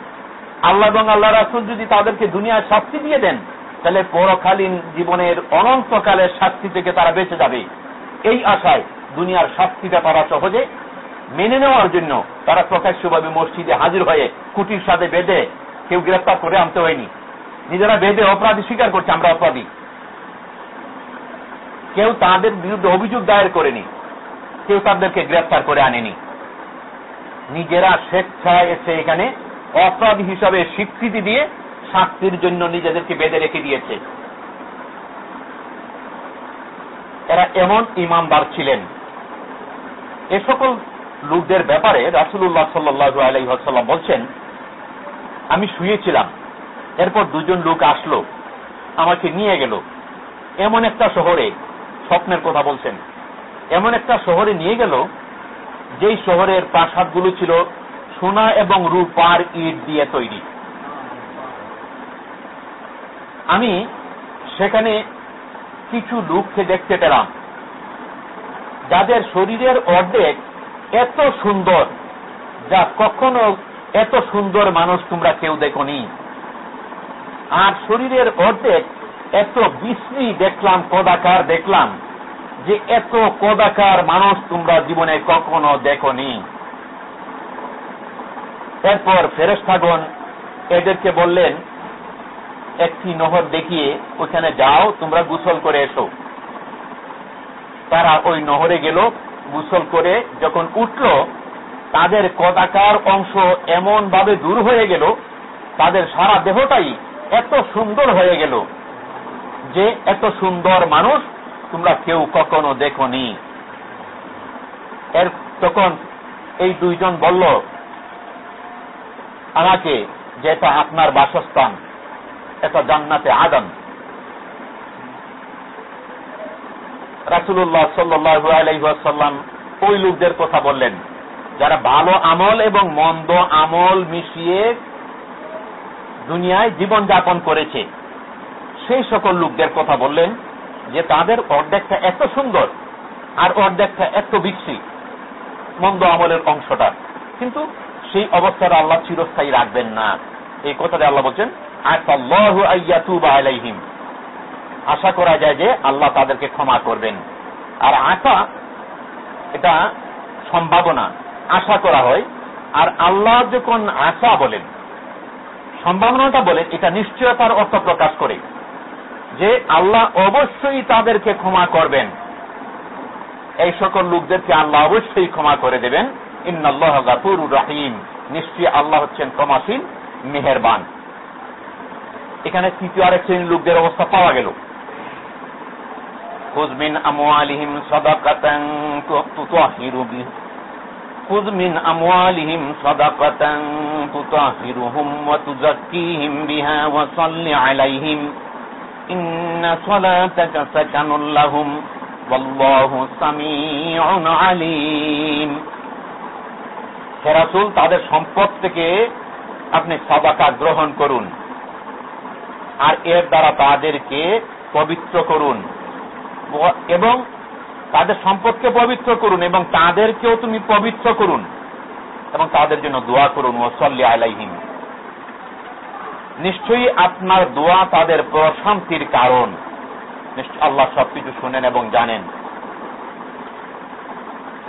আল্লাহ এবং আল্লাহ রাসুল যদি তাদেরকে দুনিয়ার শাস্তি দিয়ে দেন, তাহলে পরকালীন জীবনের অনন্তকালের শাস্তি থেকে তারা বেঁচে যাবে। এই আশায় দুনিয়ার শাস্তিটা তারা সহজে মেনে নেওয়ার জন্য তারা প্রকাশ্যভাবে মসজিদে হাজির হয়ে কুটির সাথে বেঁধে কেউ গ্রেফতার করে আনতে হয়নি। নিজেরা বেঁধে অপরাধী স্বীকার করছে, আমরা অপরাধী। কেউ তাদের বিরুদ্ধে অভিযোগ দায়ের করেনি, কেউ তাদেরকে গ্রেফতার করে আনেনি। নিজেরা স্বেচ্ছায় এসে এখানে অপরাধী হিসাবে স্বীকৃতি দিয়ে শাস্তির জন্য নিজেদেরকে বেঁধে রেখে দিয়েছে। এরা এমন ইমানদার ছিলেন। এ সকল লোকদের ব্যাপারে রাসুল্লাহ সাল্লু আলাইসাল্লাম বলছেন, আমি শুয়েছিলাম, এরপর দুজন লোক আসলো, আমাকে নিয়ে গেল। এমন একটা শহরে, স্বপ্নের কথা বলছেন, এমন একটা শহরে নিয়ে গেল, যেই শহরের প্রাসাদগুলো ছিল সোনা এবং রূপার ইট দিয়ে তৈরি। আমি সেখানে কিছু লোককে দেখতে পেলাম। যাদের শরীরের অর্ধেক এত সুন্দর, যা কখনো এত সুন্দর মানুষ তোমরা কেউ দেখনি। আর শরীরের অর্ধেক এত বিশ্রী দেখলাম কদাকার দেখলাম, যে এত কদাকার মানুষ তোমরা জীবনে কখনো দেখনি। এরপর ফেরেস্তাগণ এদেরকে বললেন, একটি নহর দেখিয়ে ওখানে যাও, তোমরা গুসল করে এসো। তারা ওই নহরে গেল, গুসল করে যখন উঠল, তাদের কদাকার অংশ এমন ভাবে দূর হয়ে গেল, তাদের সারা দেহটাই এত সুন্দর হয়ে গেল যে এত সুন্দর মানুষ তোমরা কেউ কখনো দেখনি। এর তখন এই দুইজন বলল আমাকে যে এটা আপনার বাসস্থান, এটা জান্নাতে আদম রাসুল্লাহ সাল্লু ওই লোকদের কথা বললেন, যারা ভালো আমল এবং মন্দ আমল মিশিয়ে দুনিয়ায় জীবন যাপন করেছে, সেই সকল লোকদের কথা বললেন যে তাদের অর্ধেকটা এত সুন্দর আর অর্ধেকটা এত বিক্সি মন্দ আমলের অংশটা। কিন্তু সেই অবস্থার আল্লাহ চিরস্থায়ী রাখবেন না। এই কথাটা আল্লাহ বলছেন আশা করা যায় যে আল্লাহ তাদেরকে ক্ষমা করবেন। আর আশা এটা সম্ভাবনা, আশা করা হয়। আর আল্লাহ যখন আশা বলেন, সম্ভাবনাটা বলেন, এটা নিশ্চয়তার অর্থ প্রকাশ করে যে আল্লাহ অবশ্যই তাদেরকে ক্ষমা করবেন। এই সকল লোকদেরকে আল্লাহ অবশ্যই ক্ষমা করে দেবেন। ইন্নআল্লাহ গাফুর রাহিম। আল্লাহ হচ্ছেন মেহেরবান। এখানে তৃতীয় আরেক শ্রেণির লোকদের অবস্থা পাওয়া গেল। খুজমিন আমওয়ালিহিম সাদাকাতান তুতাহিরু বি খুজমিন আমওয়ালিহিম সাদাকাতান তুতাহিরুহুম ওয়া তুযাক্কিহিম বিহা ওয়া সাল্লি আলাইহিম। ইন্না সালাতাকা সাকানুল লাহুম। ওয়াল্লাহু সামিউন আলিম। হে তাদের সম্পদ থেকে আপনি সাদাকা গ্রহণ করুন। আর এর দ্বারা তাদেরকে পবিত্র করুন। এবং তাদের সম্পদকে পবিত্র করুন এবং তাদেরকেও তুমি পবিত্র করুন। এবং তাদের জন্য দোয়া করুন ওসল্লি আলাইহিম। নিশ্চয়ই আপনার দোয়া তাদের প্রশান্তির কারণ। আল্লাহ সবকিছু শুনেন এবং জানেন।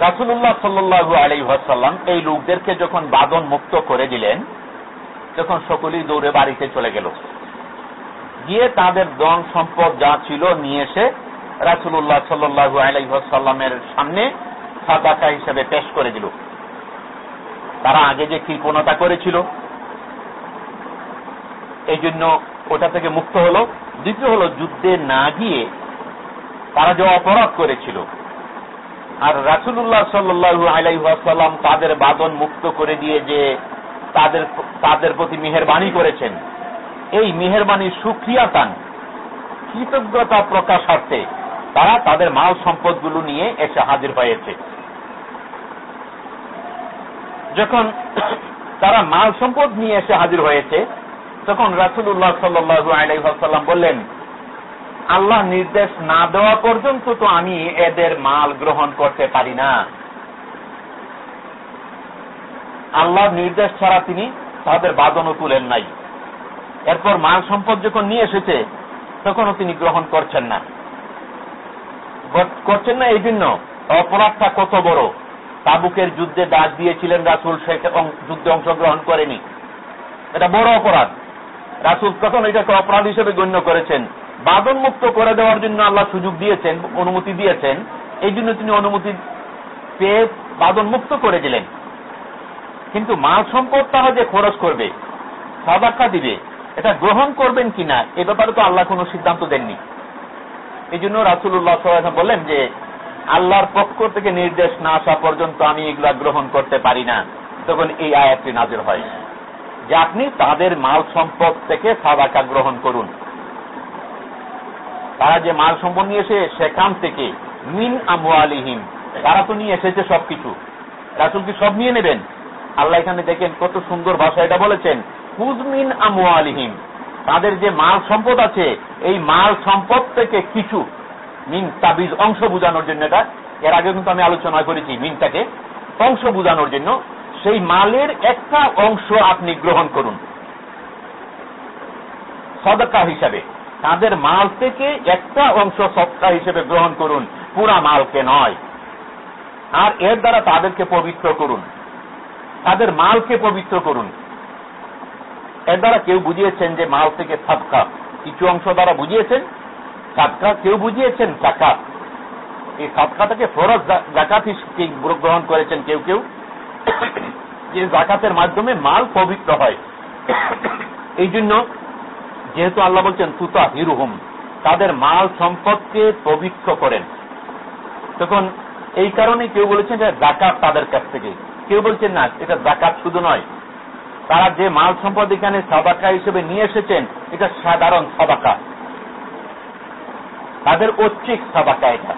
রাসুল্লাহ সাল্লু আলাইসাল্লাম এই লোকদেরকে যখন বাদন মুক্ত করে দিলেন, তখন সকলেই দৌড়ে বাড়িতে চলে গেল। গিয়ে তাদের দন সম্পদ যা ছিল নিয়ে এসে রাসুল্লাহ সাল্লু আলাইসাল্লামের সামনে সাদাকা হিসেবে পেশ করে দিল। তারা আগে যে কৃপণতা করেছিল এই জন্য ওটা থেকে মুক্ত হলো। দ্বিতীয় হলো যুদ্ধে না গিয়ে তারা যে অপরাধ করেছিল আর রাসুল্লাহ সাল্লু আলাইসাল্লাম তাদের বাদন মুক্ত করে দিয়ে যে তাদের তাদের প্রতি মেহরবানি করেছেন। এই মেহরবানির সুক্রিয়া তান কৃতজ্ঞতা প্রকাশার্থে তারা তাদের মাল সম্পদগুলো নিয়ে এসে হাজির হয়েছে। যখন তারা মাল সম্পদ নিয়ে এসে হাজির হয়েছে, তখন রাসুল্লাহ সাল্লু আলাইসাল্লাম বললেন আল্লাহ নির্দেশ না দেওয়া পর্যন্ত তো আমি এদের মাল গ্রহণ করতে পারি না। আল্লাহ নির্দেশ ছাড়া তিনি তাদের বাদনও তুলেন নাই। এরপর মাল সম্পদ যখন নিয়ে এসেছে, তখনও তিনি গ্রহণ করছেন না। করছেন না এই জন্য অপরাধটা কত বড়। তাবুকের যুদ্ধে ডাক দিয়েছিলেন রাসুল, সে যুদ্ধে অংশগ্রহণ করেনি। এটা বড় অপরাধ। রাসুল তখন এটাকে অপরাধ হিসেবে গণ্য করেছেন। বাদন মুক্ত করে দেওয়ার জন্য আল্লাহ সুযোগ দিয়েছেন, অনুমতি দিয়েছেন, এই জন্য তিনি অনুমতি পেয়ে বাদন মুক্ত করে দিলেন। কিন্তু মাল সম্পদ তারা যে খরচ করবে সাদাক্কা দিবে, এটা গ্রহণ করবেন কিনা, এ ব্যাপারে তো আল্লাহ কোনো সিদ্ধান্ত দেননি। এই জন্য রাসুল্লাহ বললেন যে, আল্লাহর পক্ষ থেকে নির্দেশ না আসা পর্যন্ত আমি এগুলা গ্রহণ করতে পারি না। তখন এই আয়াতটি নাজির হয়। যে আপনি তাদের মাল সম্পদ থেকে সাদাকা গ্রহণ করুন। তারা যে মাল সম্পদ নিয়ে এসে সেখান থেকে মিন আমু আলিহিম তারা তো নিয়ে এসেছে সবকিছু। রাসুল কি সব নিয়ে নেবেন? আল্লাহ এখানে দেখেন কত সুন্দর ভাষা এটা বলেছেন হুজমিন আমু আলিহিম তাদের যে মাল সম্পদ আছে, এই মাল সম্পদ থেকে কিছু, মিন তাবিজ, অংশ বুঝানোর জন্য এটা। এর আগে কিন্তু আমি আলোচনা করেছি মিনটাকে, অংশ বুঝানোর জন্য। সেই মালের একটা অংশ আপনি গ্রহণ করুন। সদকা হিসাবে। তাদের মাল থেকে একটা অংশ সৎকা হিসেবে গ্রহণ করুন, পুরা মালকে নয়। আর এর দ্বারা তাদেরকে পবিত্র করুন। তাদের মালকে পবিত্র করুন। এর দ্বারা কেউ বুঝিয়েছেন যে মাল থেকে সাদকা। কিছু অংশ দ্বারা বুঝিয়েছেন, সাদকা কেউ বুঝিয়েছেন, জাকাত। এই সাদকাটাকে ফরজ জাকাত গ্রহণ করেছেন কেউ কেউ? যে জাকাতের মাধ্যমে মাল পবিত্র হয়। এই জন্য যেহেতু আল্লাহ বলছেন তুতা হিরুহুম তাদের মাল সম্পদকে পবিত্র করেন। তখন এই কারণে কেউ বলেছেন যে জাকাত তাদের কাছ থেকে। কেউ বলছেন না, এটা জাকাত শুধু নয়। তারা যে মাল সম্পদ এখানে সাবাকা হিসেবে নিয়ে এসেছেন, এটা সাধারণ সাবাকা তাদের ঐচ্ছিক সাবাকা এটা।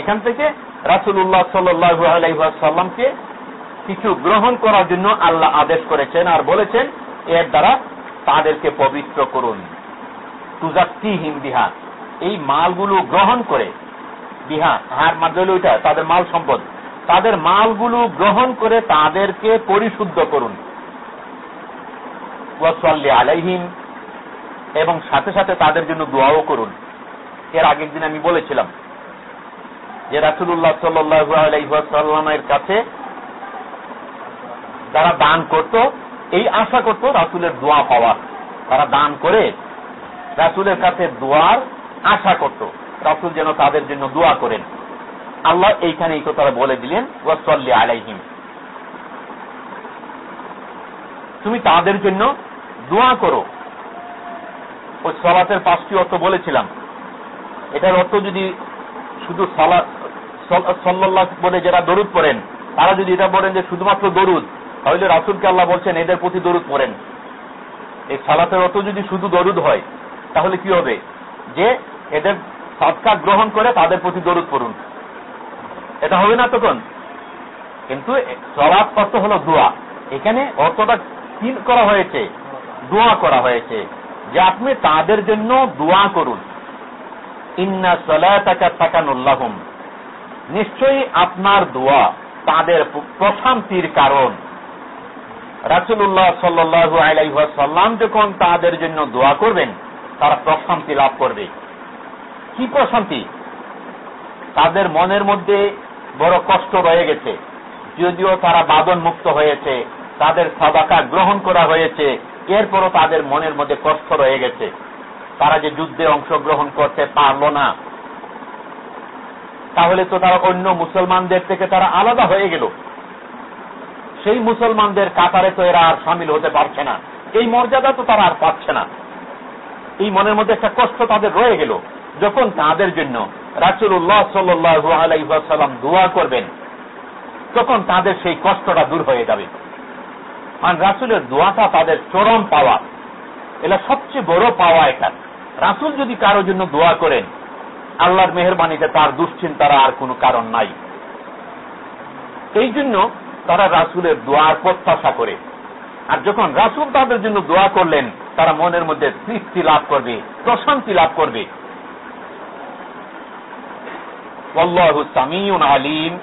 এখান থেকে রাসুল্লাহ সাল্লাইসাল্লামকে কিছু গ্রহণ করার জন্য আল্লাহ আদেশ করেছেন আর বলেছেন, এর দ্বারা তাদেরকে পবিত্র করুন। তুজাক্তি হিম বিহা। এই মালগুলো গ্রহণ করে, বিহা, হার মাধ্যমে ওইটা, তাদের মাল সম্পদ। তাদের মালগুলো গ্রহণ করে তাদেরকে পরিশুদ্ধ করুন। ওয়াসাল্লি আলাইহিম। এবং সাথে সাথে তাদের জন্য দোয়াও করুন। এর আগের দিন আমি বলেছিলাম যে রাসুল্লাহ সাল্লামের কাছে যারা দান করত এই আশা করত রাসুলের দোয়া পাওয়ার। তারা দান করে রাসুলের কাছে দোয়ার আশা করত। রাসুল যেন তাদের জন্য দোয়া করেন। আল্লাহ এইখানে এই কথা বলে দিলেন ওয়াসল্লি আলাইহিম। তুমি তাদের জন্য দোয়া করো। ওই সলাতের পাঁচটি অর্থ বলেছিলাম। এটার অর্থ যদি শুধু সল্লাহ বলে যারা দরুদ পড়েন, তারা যদি এটা বলেন যে শুধুমাত্র দরুদ তাহলে রাসুলকে আল্লাহ বলছেন, এদের প্রতি দরুদ পড়েন। এই সালাতের অর্থ যদি শুধু দরুদ হয়, তাহলে কি হবে? যে এদের সৎকার গ্রহণ করে তাদের প্রতি দরুদ পড়ুন। এটা হবে না তখন? কিন্তু সলাৎ অর্থ হলো দোয়া। এখানে অর্থটা কি করা হয়েছে। দোয়া করা হয়েছে। যে আপনি তাদের জন্য দোয়া করুন। ইন্না তাকানুল্লাহম নিশ্চয়ই আপনার দোয়া তাদের প্রশান্তির কারণ। রাসুল্লাহ সাল্লু আলাইসাল্লাম যখন তাদের জন্য দোয়া করবেন, তারা প্রশান্তি লাভ করবে। কি প্রশান্তি? তাদের মনের মধ্যে বড় কষ্ট রয়ে গেছে। যদিও তারা বাদন মুক্ত হয়েছে, তাদের সাদাকা গ্রহণ করা হয়েছে, এরপরও তাদের মনের মধ্যে কষ্ট রয়ে গেছে। তারা যে যুদ্ধে অংশগ্রহণ করতে পারল না, তাহলে তো তারা অন্য মুসলমানদের থেকে তারা আলাদা হয়ে গেল। সেই মুসলমানদের কাতারে তো এরা আর সামিল হতে পারছে না। এই মর্যাদা তো তারা আর পাচ্ছে না। এই মনের মধ্যে একটা কষ্ট তাদের রয়ে গেল। যখন তাদের জন্য রাসুল্লাহ সাল্লু আলাইসাল্লাম দোয়া করবেন, তখন তাদের সেই কষ্টটা দূর হয়ে যাবে। আর রাসুলের দোয়াটা তাদের চরম পাওয়া। এটা সবচেয়ে বড় পাওয়া এটা। রাসুল যদি কারোর জন্য দোয়া করেন, আল্লাহর মেহরবানিতে তার দুশ্চিন্তার আর কোনো কারণ নাই। এই জন্য তারা রাসুলের দোয়ার প্রত্যাশা করে। আর যখন রাসুল তাদের জন্য দোয়া করলেন, তারা মনের মধ্যে তৃপ্তি লাভ করবে, প্রশান্তি লাভ করবে। আলিম।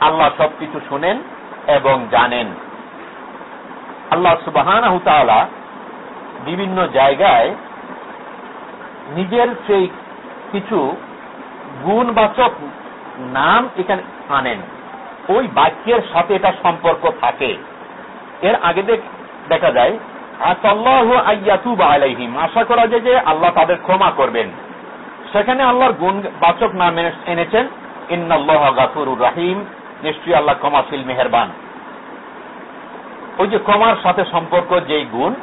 আল্লাহ সবকিছু শুনেন এবং জানেন। আল্লাহ সুবাহ বিভিন্ন জায়গায় নিজের সেই কিছু গুণবাচক নাম এখানে আনেন। ওই বাক্যের সাথে এটা সম্পর্ক থাকে। এর আগে দেখা যায় আসাল্লাহ আইয়াতুবা আলাইহিম। আশা করা যায় যে আল্লাহ তাদের ক্ষমা করবেন। সেখানে আল্লাহর গুণবাচক নাম এনেছেন, ইন্নাল্লাহ গাফুরুর রাহিম। নিশ্চয়ই আল্লাহ ক্ষমাশীল, মেহরবান। ওই যে ক্ষমার সাথে সম্পর্ক যেই গুণ,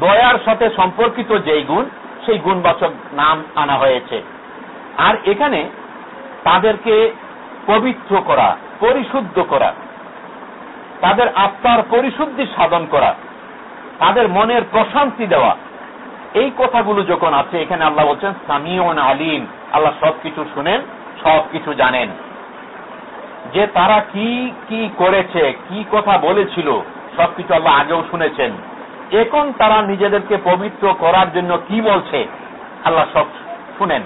দয়ার সাথে সম্পর্কিত যেই গুণ, সেই গুণবাচক নাম আনা হয়েছে। আর এখানে তাদেরকে পবিত্র করা, পরিশুদ্ধ করা। তাদের আত্মার পরিশুদ্ধি সাধন করা, তাদের মনের প্রশান্তি দেওয়া। এই কথাগুলো যখন আছে, এখানে আল্লাহ বলছেন, সামিউন আলিম। আল্লাহ সবকিছু শুনেন, সবকিছু জানেন। যে তারা কি কি করেছে, কি কথা বলেছিল, সবকিছু আল্লাহ আগেও শুনেছেন। এখন তারা নিজেদেরকে পবিত্র করার জন্য কি বলছে, আল্লাহ সব শুনেন।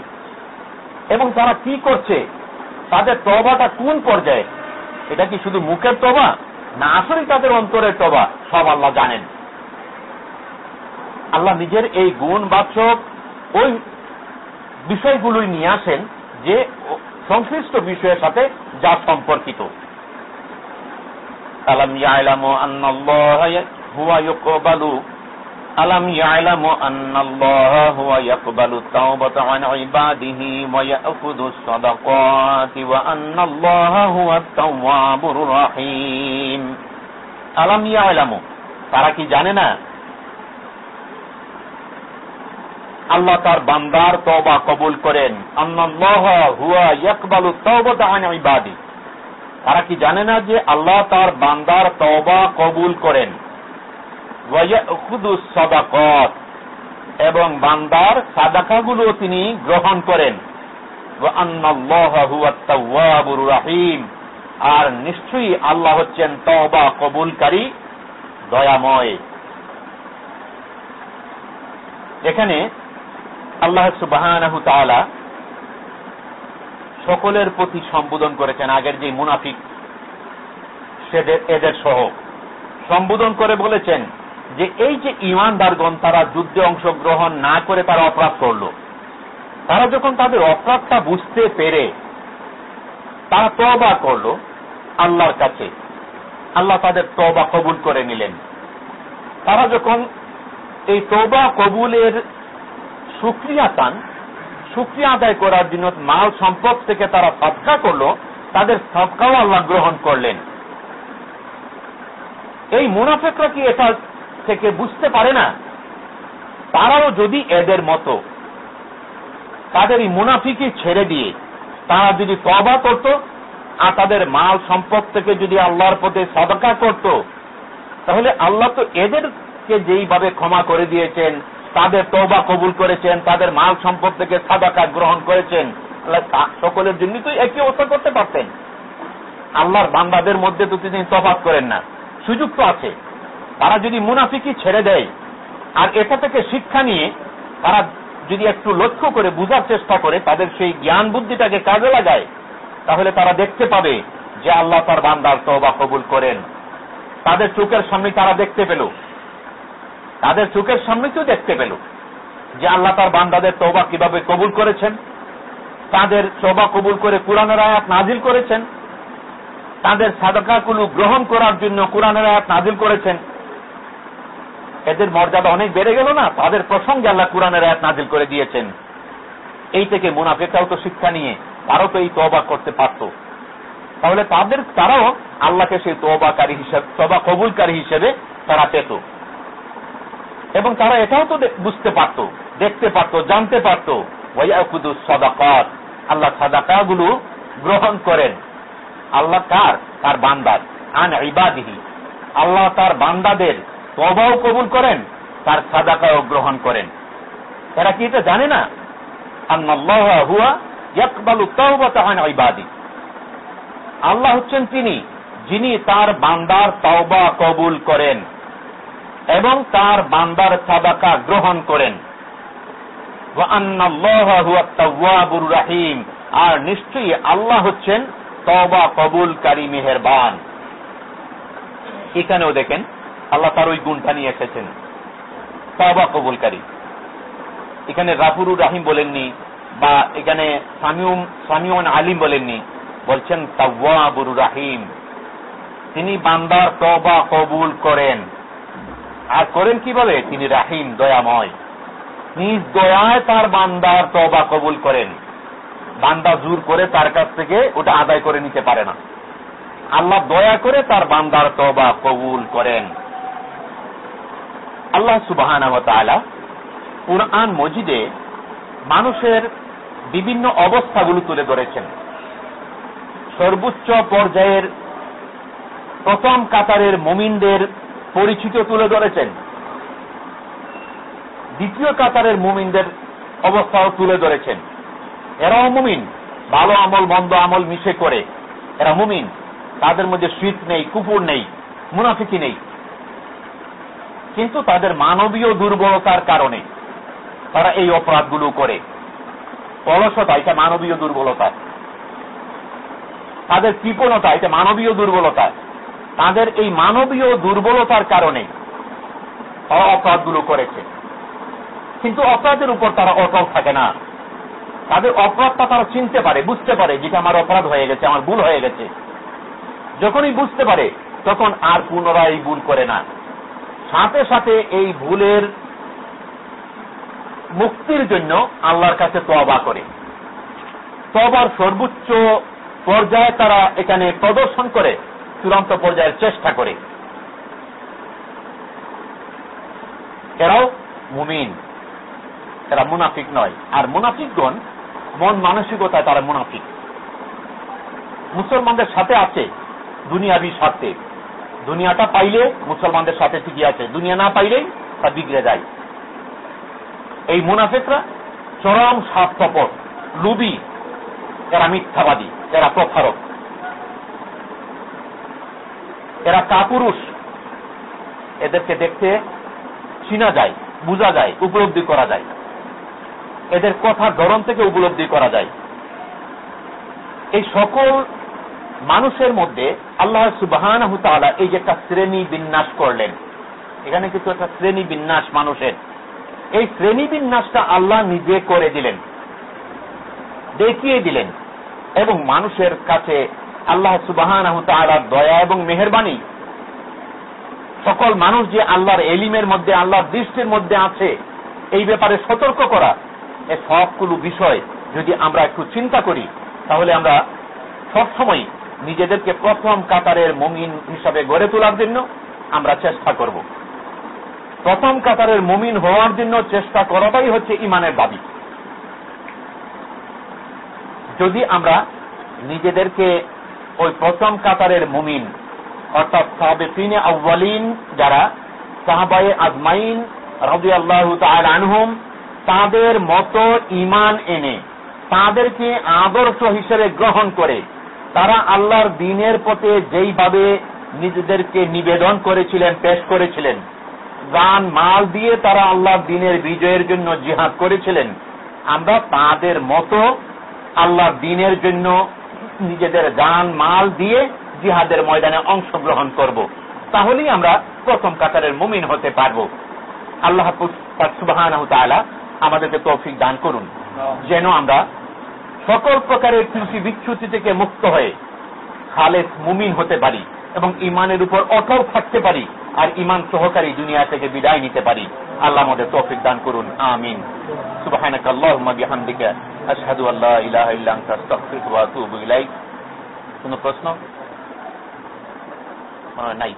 এবং তারা কি করছে তাদের তবাটা কোন পর্যায়ে? এটা কি শুধু মুখের তবা না আসলে তাদের অন্তরের তবা সব আল্লাহ জানেন। আল্লাহ নিজের এই গুণবাচক ওই বিষয়গুলোই নিয়ে আসেন যে সংশ্লিষ্ট বিষয়ের সাথে যা সম্পর্কিত। আলাম ইয়ালামু আন্নাল্লাহ হুয়া ইউকবালু ألم يعلموا أن الله هو يقبل التوبة عن عباده ويأخذ الصدقات وأن الله هو التواب الرحيم ألم يعلموا তারা কি জানে না আল্লাহ তার বান্দার তবা কবুল করেন তারা কি জানে না যে আল্লাহ তার বান্দার তবা কবুল করেন সদাকত। এবং বান্দার সাদাকাগুলো তিনি গ্রহণ করেন। রাহিম। আর নিশ্চয়ই আল্লাহ হচ্ছেন তবা কবুলকারী, দয়াময়। এখানে আল্লাহ সুবাহ সকলের প্রতি সম্বোধন করেছেন, আগের যে মুনাফিক এদের সহ। সম্বোধন করে বলেছেন যে এই যে ইমানদারগণ তারা যুদ্ধে অংশগ্রহণ না করে তারা অপরাধ করল। তারা যখন তাদের অপরাধটা বুঝতে পেরে তারা তবা করল আল্লাহর কাছে। আল্লাহ তাদের তবা কবুল করে নিলেন। তারা যখন এই তবা কবুলের সুক্রিয়া চান, সুক্রিয়া আদায় করার জন্য মাল সম্পদ থেকে তারা সৎকা করল, তাদের সৎকাও আল্লাহ গ্রহণ করলেন। এই মুনাফেকরা কি এটা থেকে বুঝতে পারে না, তারাও যদি এদের মতো, তাদের এই মুনাফিকে ছেড়ে দিয়ে, তারা যদি তবা করত আর তাদের মাল সম্পদ থেকে যদি আল্লাহর পথে সদকা করত, তাহলে আল্লাহ তো এদেরকে যেইভাবে ক্ষমা করে দিয়েছেন, তাদের তবা কবুল করেছেন, তাদের মাল সম্পদ থেকে সাদাকা গ্রহণ করেছেন সকলের জন্য তো একই অবস্থা করতে পারতেন। আল্লাহর বান্দাদের মধ্যে তো তিনি তফাত করেন না। সুযোগ তো আছে। তারা যদি মুনাফিকি ছেড়ে দেয়, আর এটা থেকে শিক্ষা নিয়ে তারা যদি একটু লক্ষ্য করে, বুঝার চেষ্টা করে, তাদের সেই জ্ঞান বুদ্ধিটাকে কাজে লাগায়, তাহলে তারা দেখতে পাবে যে আল্লাহ তার বান্দার তবা কবুল করেন। তাদের চোখের সামনে তারা দেখতে পেল। তাদের চোখের সামনে কেউ দেখতে পেল যে আল্লাহ তার বান্দাদের তবা কীভাবে কবুল করেছেন। তাদের তবা কবুল করে কোরআনের আয়াত নাজিল করেছেন। তাদের সাদাকাগুলো গ্রহণ করার জন্য কোরআনের আয়াত নাজিল করেছেন। এদের মর্যাদা অনেক বেড়ে গেল না? তাদের প্রসঙ্গে আল্লাহ কোরআনের আয়াত নাজিল করে দিয়েছেন। এই থেকে মুনাফেকাও তো শিক্ষা নিয়ে তারাও তো এই তবা করতে পারত। তাহলে তাদের, তারাও আল্লাহকে সেই তবাকারী হিসেবে তবা কবুলকারী হিসেবে তারা পেত। এবং তারা এটাও তো বুঝতে পারত, দেখতে পারত, জানতে পারত। ওয়াইয়াকুদু সদাকাত, আল্লাহ সাদাকা গুলো গ্রহণ করেন। আল্লাহ কার? তার বান্দার। আন ইবাদিহি, আল্লাহ তার বান্দাদের তবাও কবুল করেন, তার সাদাকাও গ্রহণ করেন। এরা কি এটা জানে না? আল্লাহ হচ্ছেন তিনি, যিনি তার বান্দার তাওবা কবুল করেন এবং তার বান্দার সাদাকা গ্রহণ করেন। রাহিম। আর নিশ্চয়ই আল্লাহ হচ্ছেন তবা কবুলকারী মেহেরবান। এখানেও দেখেন আল্লাহ তার ওই গুণটা নিয়ে এসেছেন। তবা কবুলকারী। এখানে রাফুরুর রাহিম বলেননি বা এখানে সামিউম, সামিউন আলিম বলেননি। বলছেন তাওয়াবুর রাহিম। তিনি বান্দার তবা কবুল করেন। আর করেন কীভাবে? তিনি রাহিম, দয়াময়। নিজ দয়ায় তার বান্দার তবা কবুল করেন। বান্দা জোর করে তার কাছ থেকে ওটা আদায় করে নিতে পারে না। আল্লাহ দয়া করে তার বান্দার তবা কবুল করেন। আল্লাহ সুবাহ কুরআন মজিদে মানুষের বিভিন্ন অবস্থাগুলো তুলে ধরেছেন। সর্বোচ্চ পর্যায়ের প্রথম কাতারের মুমিনদের পরিচিত তুলে ধরেছেন। দ্বিতীয় কাতারের মুমিনদের অবস্থাও তুলে ধরেছেন। এরাও মুমিন, ভালো আমল, মন্দ আমল মিশে করে। এরা মুমিন, তাদের মধ্যে শীত নেই কুকুর নেই মুনাফিকি নেই। কিন্তু তাদের মানবীয় দুর্বলতার কারণে তারা এই অপরাধগুলো করে। অলসতা, এটা মানবীয় দুর্বলতা। তাদের কৃপণতা, এটা মানবীয় দুর্বলতা। তাদের এই মানবীয় দুর্বলতার কারণে তারা অপরাধগুলো করেছে। কিন্তু অপরাধের উপর তারা অটল থাকে না। তাদের অপরাধটা তারা চিনতে পারে, বুঝতে পারে যেটা আমার অপরাধ হয়ে গেছে, আমার ভুল হয়ে গেছে। যখনই বুঝতে পারে, তখন আর পুনরায় ভুল করে না। সাথে সাথে এই ভুলের মুক্তির জন্য আল্লাহর কাছে তবা করে। তবার সর্বোচ্চ পর্যায়ে তারা এখানে প্রদর্শন করে, চূড়ান্ত পর্যায়ের চেষ্টা করে। এরাও মুমিন। এরা মুনাফিক নয়। আর মুনাফিকগণ মন মানসিকতায় তারা মুনাফিক। মুসলমানদের সাথে আছে দুনিয়াবি স্বার্থে। দুনিয়াটা পাইলে মুসলমানদের সাথে ঠিকই আছে, দুনিয়া না পাইলেই তা বিগড়ে যায়। এই মুনাফেকরা চরম স্বার্থপর, লুবি, এরা মিথ্যাবাদী, এরা প্রথারক এরা কাপুরুষ। এদেরকে দেখতে চিনা যায়, বোঝা যায়, উপলব্ধি করা যায়। এদের কথা ধরন থেকে উপলব্ধি করা যায়। এই সকল মানুষের মধ্যে আল্লাহ সুবাহান এই যে একটা শ্রেণি বিন্যাস করলেন, এখানে কিন্তু একটা শ্রেণি বিন্যাস মানুষের। এই শ্রেণি বিন্যাসটা আল্লাহ নিজে করে দিলেন, দেখিয়ে দিলেন, এবং মানুষের কাছে আল্লাহ সুবাহান দয়া এবং মেহরবানি, সকল মানুষ যে আল্লাহর এলিমের মধ্যে, আল্লাহর দৃষ্টির মধ্যে আছে, এই ব্যাপারে সতর্ক করা এ সবগুলো বিষয় যদি আমরা একটু চিন্তা করি, তাহলে আমরা সবসময় নিজেদেরকে প্রথম কাতারের মমিন হিসাবে গড়ে তোলার জন্য আমরা চেষ্টা করব। প্রথম কাতারের মমিন হওয়ার জন্য চেষ্টা করাটাই হচ্ছে ইমানের দাবি। যদি আমরা নিজেদেরকে ওই প্রথম কাতারের মুমিন, অর্থাৎ সাহাবেফিনে আউ্বালিন যারা সাহাবায়ে আজমাইন রবি আল্লাহ আনহুম, তাদের মতো ইমান এনে, তাদেরকে আদর্শ হিসেবে গ্রহণ করে তারা আল্লাহর দিনের পথে যেইভাবে নিজেদেরকে নিবেদন করেছিলেন, পেশ করেছিলেন গান মাল দিয়ে তারা আল্লাহর দিনের বিজয়ের জন্য জিহাদ করেছিলেন, আমরা তাদের মতো আল্লাহর দিনের জন্য নিজেদের গান মাল দিয়ে জিহাদের ময়দানে অংশগ্রহণ করব। তাহলেই আমরা প্রথম কাতারের মুমিন হতে পারব আল্লাহ সুবাহ আমাদেরকে তৌফিক দান করুন যেন আমরা সকল প্রকারের কৃষি বিচ্যুতি থেকে মুক্ত হয়ে খালেদ মুমিন হতে পারি এবং ইমানের উপর অটল থাকতে পারি আর ইমান সহকারী দুনিয়া থেকে বিদায় নিতে পারি। আল্লাহ আমাদের তৌফিক দান করুন। আমিন। সুবহানাক আল্লাহুম্মা বিহামদিকা। আশহাদু আল্লা ইলাহা প্রশ্ন? নাই।